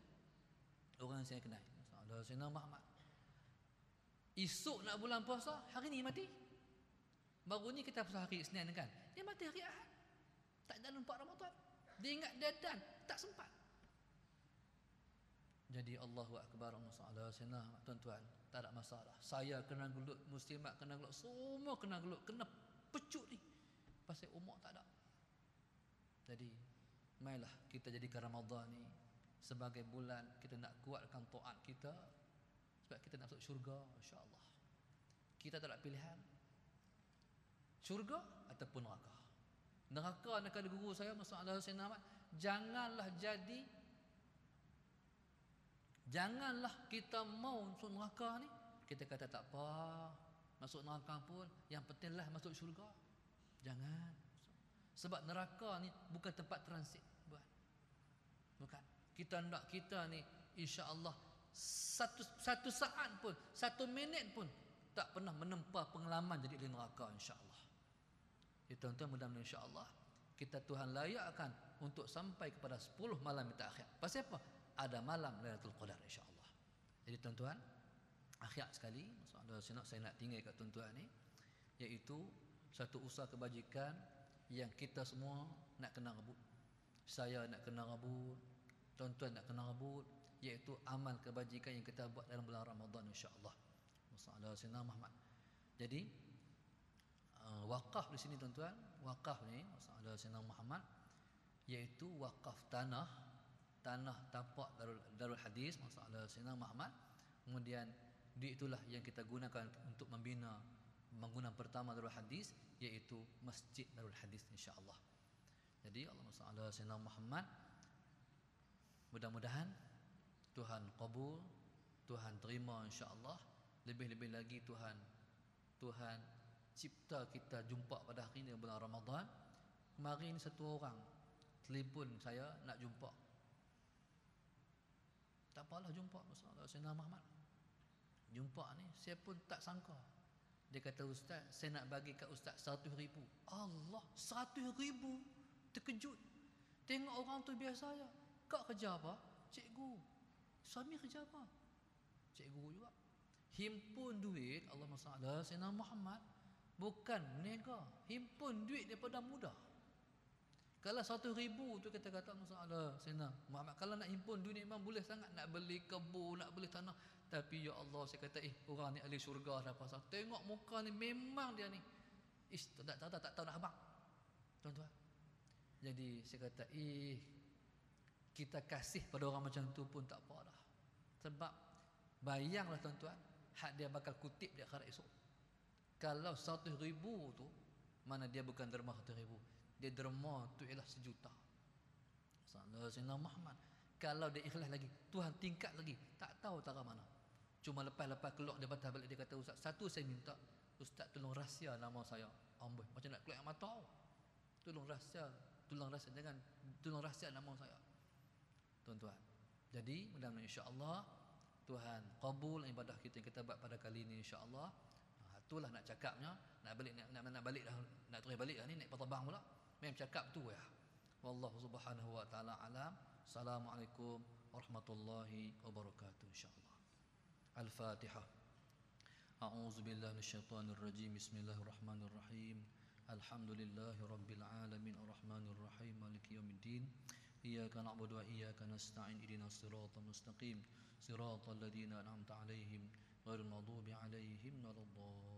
Orang yang saya kenal Masalah saya nak Muhammad Esok nak bulan puasa, hari ni mati. Baru ni kita pasal hari Isnin kan. Dia mati hari Ahad. Tak ada nampak Ramadan. Dia ingat dedan, tak sempat. Jadi Allahu Akbar masalah senang tuan-tuan, tak ada masalah. Saya kena gelut, muslimat kena gelut, semua kena gelut, kena pecut ni. Pasal umur tak ada. Jadi, mainlah kita jadikan Ramadan ni sebagai bulan kita nak kuatkan taat kita sebab kita nak masuk syurga insya-Allah. Kita tak ada pilihan. Syurga ataupun neraka. Neraka nak ada guru saya masalah Husain Ahmad, janganlah jadi janganlah kita mau masuk neraka ni. Kita kata tak apa, masuk neraka pun yang pentinglah masuk syurga. Jangan. Sebab neraka ni bukan tempat transit buat. Bukan. Kita nak kita ni insya-Allah satu satu saat pun, satu minit pun tak pernah menempa pengalaman jadi di neraka insya-Allah. Jadi tuan-tuan mudah-mudahan insya-Allah kita Tuhan layakkan untuk sampai kepada 10 malam kita akhir. Pasal apa? Ada malam Lailatul Qadar insya-Allah. Jadi tuan-tuan, akhir sekali, ada saya saya nak tinggal kat tuan-tuan ni iaitu satu usaha kebajikan yang kita semua nak kena rebut. Saya nak kena rebut, tuan-tuan nak kena rebut iaitu amal kebajikan yang kita buat dalam bulan Ramadan insya-Allah. Masalah Sayyidina Muhammad. Jadi uh, wakaf di sini tuan-tuan, wakaf ni masalah Sayyidina Muhammad iaitu wakaf tanah tanah tapak darul, darul hadis masalah Sayyidina Muhammad. Kemudian di itulah yang kita gunakan untuk membina bangunan pertama darul hadis iaitu Masjid Darul Hadis insya-Allah. Jadi Allah Subhanahu Sayyidina Muhammad mudah-mudahan Tuhan kabul, Tuhan terima insya-Allah. Lebih-lebih lagi Tuhan Tuhan cipta kita jumpa pada hari ini bulan Ramadan. Kemarin satu orang telefon saya nak jumpa. Tak apalah jumpa masalah Sayyidina Muhammad. Jumpa ni saya pun tak sangka dia kata ustaz, saya nak bagi kat ustaz satu ribu. Allah, satu ribu. Terkejut. Tengok orang tu biasa ya. Kak kerja apa? Cikgu. Suami kerja apa? Cikgu juga. Himpun duit, Allah masalah, Sayyidina Muhammad. Bukan nega. Himpun duit daripada muda. Kalau satu ribu tu kita kata masalah, Sayyidina Muhammad. Kalau nak himpun duit memang boleh sangat. Nak beli kebun, nak beli tanah. Tapi ya Allah saya kata eh orang ni ahli syurga dah pasal. Tengok muka ni memang dia ni. Ish tak tak tak, tak tahu nak habaq. Tuan-tuan. Jadi saya kata eh kita kasih pada orang macam tu pun tak apa dah. Sebab bayanglah tuan-tuan hak dia bakal kutip dia akhirat esok. Kalau satu ribu tu mana dia bukan derma satu ribu. Dia derma tu ialah sejuta. Sallallahu alaihi Muhammad. Kalau dia ikhlas lagi, Tuhan tingkat lagi. Tak tahu tak mana. Cuma lepas-lepas keluar dia patah balik dia kata ustaz, satu saya minta ustaz tolong rahsia nama saya. Amboi, macam nak keluar mata. Tolong rahsia, tolong rahsia jangan tolong rahsia nama saya. Tuan-tuan. Jadi mudah-mudahan insya-Allah Tuhan kabul ibadah kita yang kita buat pada kali ini insya-Allah. Ha, itulah nak cakapnya, nak balik nak nak, nak balik dah, nak terus balik dah ni naik terbang pula. Memang cakap tu ya. Wallahu subhanahu wa taala alam. Assalamualaikum warahmatullahi wabarakatuh insyaallah. الفاتحة أعوذ بالله من الشيطان الرجيم بسم الله الرحمن الرحيم الحمد لله رب العالمين الرحمن الرحيم مالك يوم الدين إياك نعبد وإياك نستعين إلينا الصراط المستقيم صراط الذين أنعمت عليهم غير المغضوب عليهم ولا الضالين على سيدنا محمد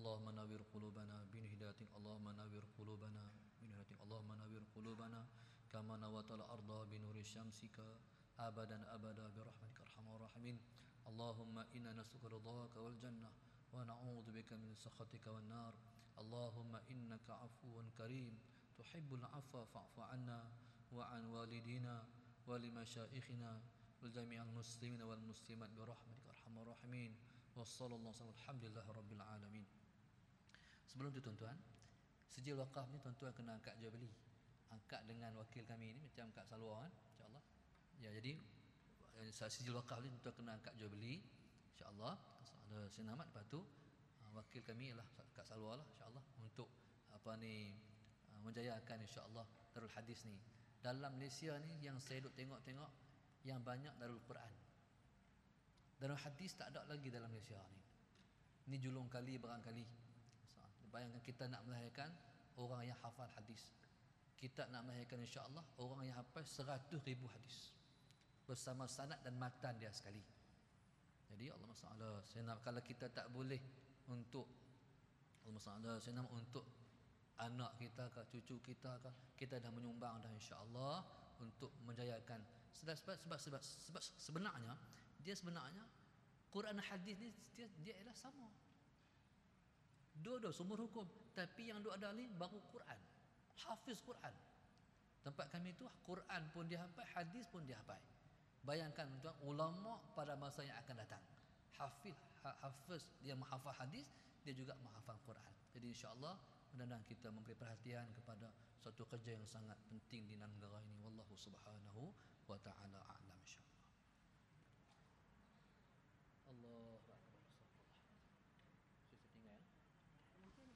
اللهم نور قلوبنا بنهداتك اللهم نور قلوبنا بنهداتك اللهم نور قلوبنا كما نوت الأرض بنور شمسك أبدا أبدا برحمتك أرحم الراحمين اللهم إنا نسألك رضاك والجنة ونعوذ بك من سخطك والنار اللهم إنك عفو كريم تحب العفو فاعف عنا وعن والدينا ولمشائخنا ولجميع المسلمين والمسلمات برحمتك أرحم الراحمين وصلى الله وسلم الحمد لله رب العالمين Sebelum itu tuan-tuan, sijil wakaf ni tuan-tuan kena angkat jual beli. Angkat dengan wakil kami ni macam angkat salwa kan. Ya jadi eh, sijil wakaf ni tuan kena angkat jual beli insya-Allah ada senamat lepas tu ah, wakil kami ialah Kak Salwa lah insya-Allah untuk apa ni ah, menjayakan insya-Allah Darul Hadis ni. Dalam Malaysia ni yang saya duk tengok-tengok yang banyak Darul Quran. Darul Hadis tak ada lagi dalam Malaysia ni. Ini julung kali berangkali. Bayangkan kita nak melahirkan orang yang hafal hadis. Kita nak melahirkan insya-Allah orang yang hafal 100 ribu hadis. Bersama sanad dan matan dia sekali. Jadi Allah Subhanahu saya nak kalau kita tak boleh untuk Allah Subhanahu saya nak untuk anak kita ke cucu kita ke kita dah menyumbang dah insya-Allah untuk menjayakan sebab sebab sebab sebab, sebenarnya dia sebenarnya Quran hadis ni dia, dia ialah sama. Dua-dua sumber hukum, tapi yang dua ni baru Quran. Hafiz Quran. Tempat kami tu Quran pun dia hafal, hadis pun dia hafal. Bayangkan tuan ulama pada masa yang akan datang. Hafiz ha, hafiz dia menghafal hadis, dia juga menghafal Quran. Jadi insya-Allah mudah-mudahan kita memberi perhatian kepada suatu kerja yang sangat penting di negara ini wallahu subhanahu wa taala a'lam insyaallah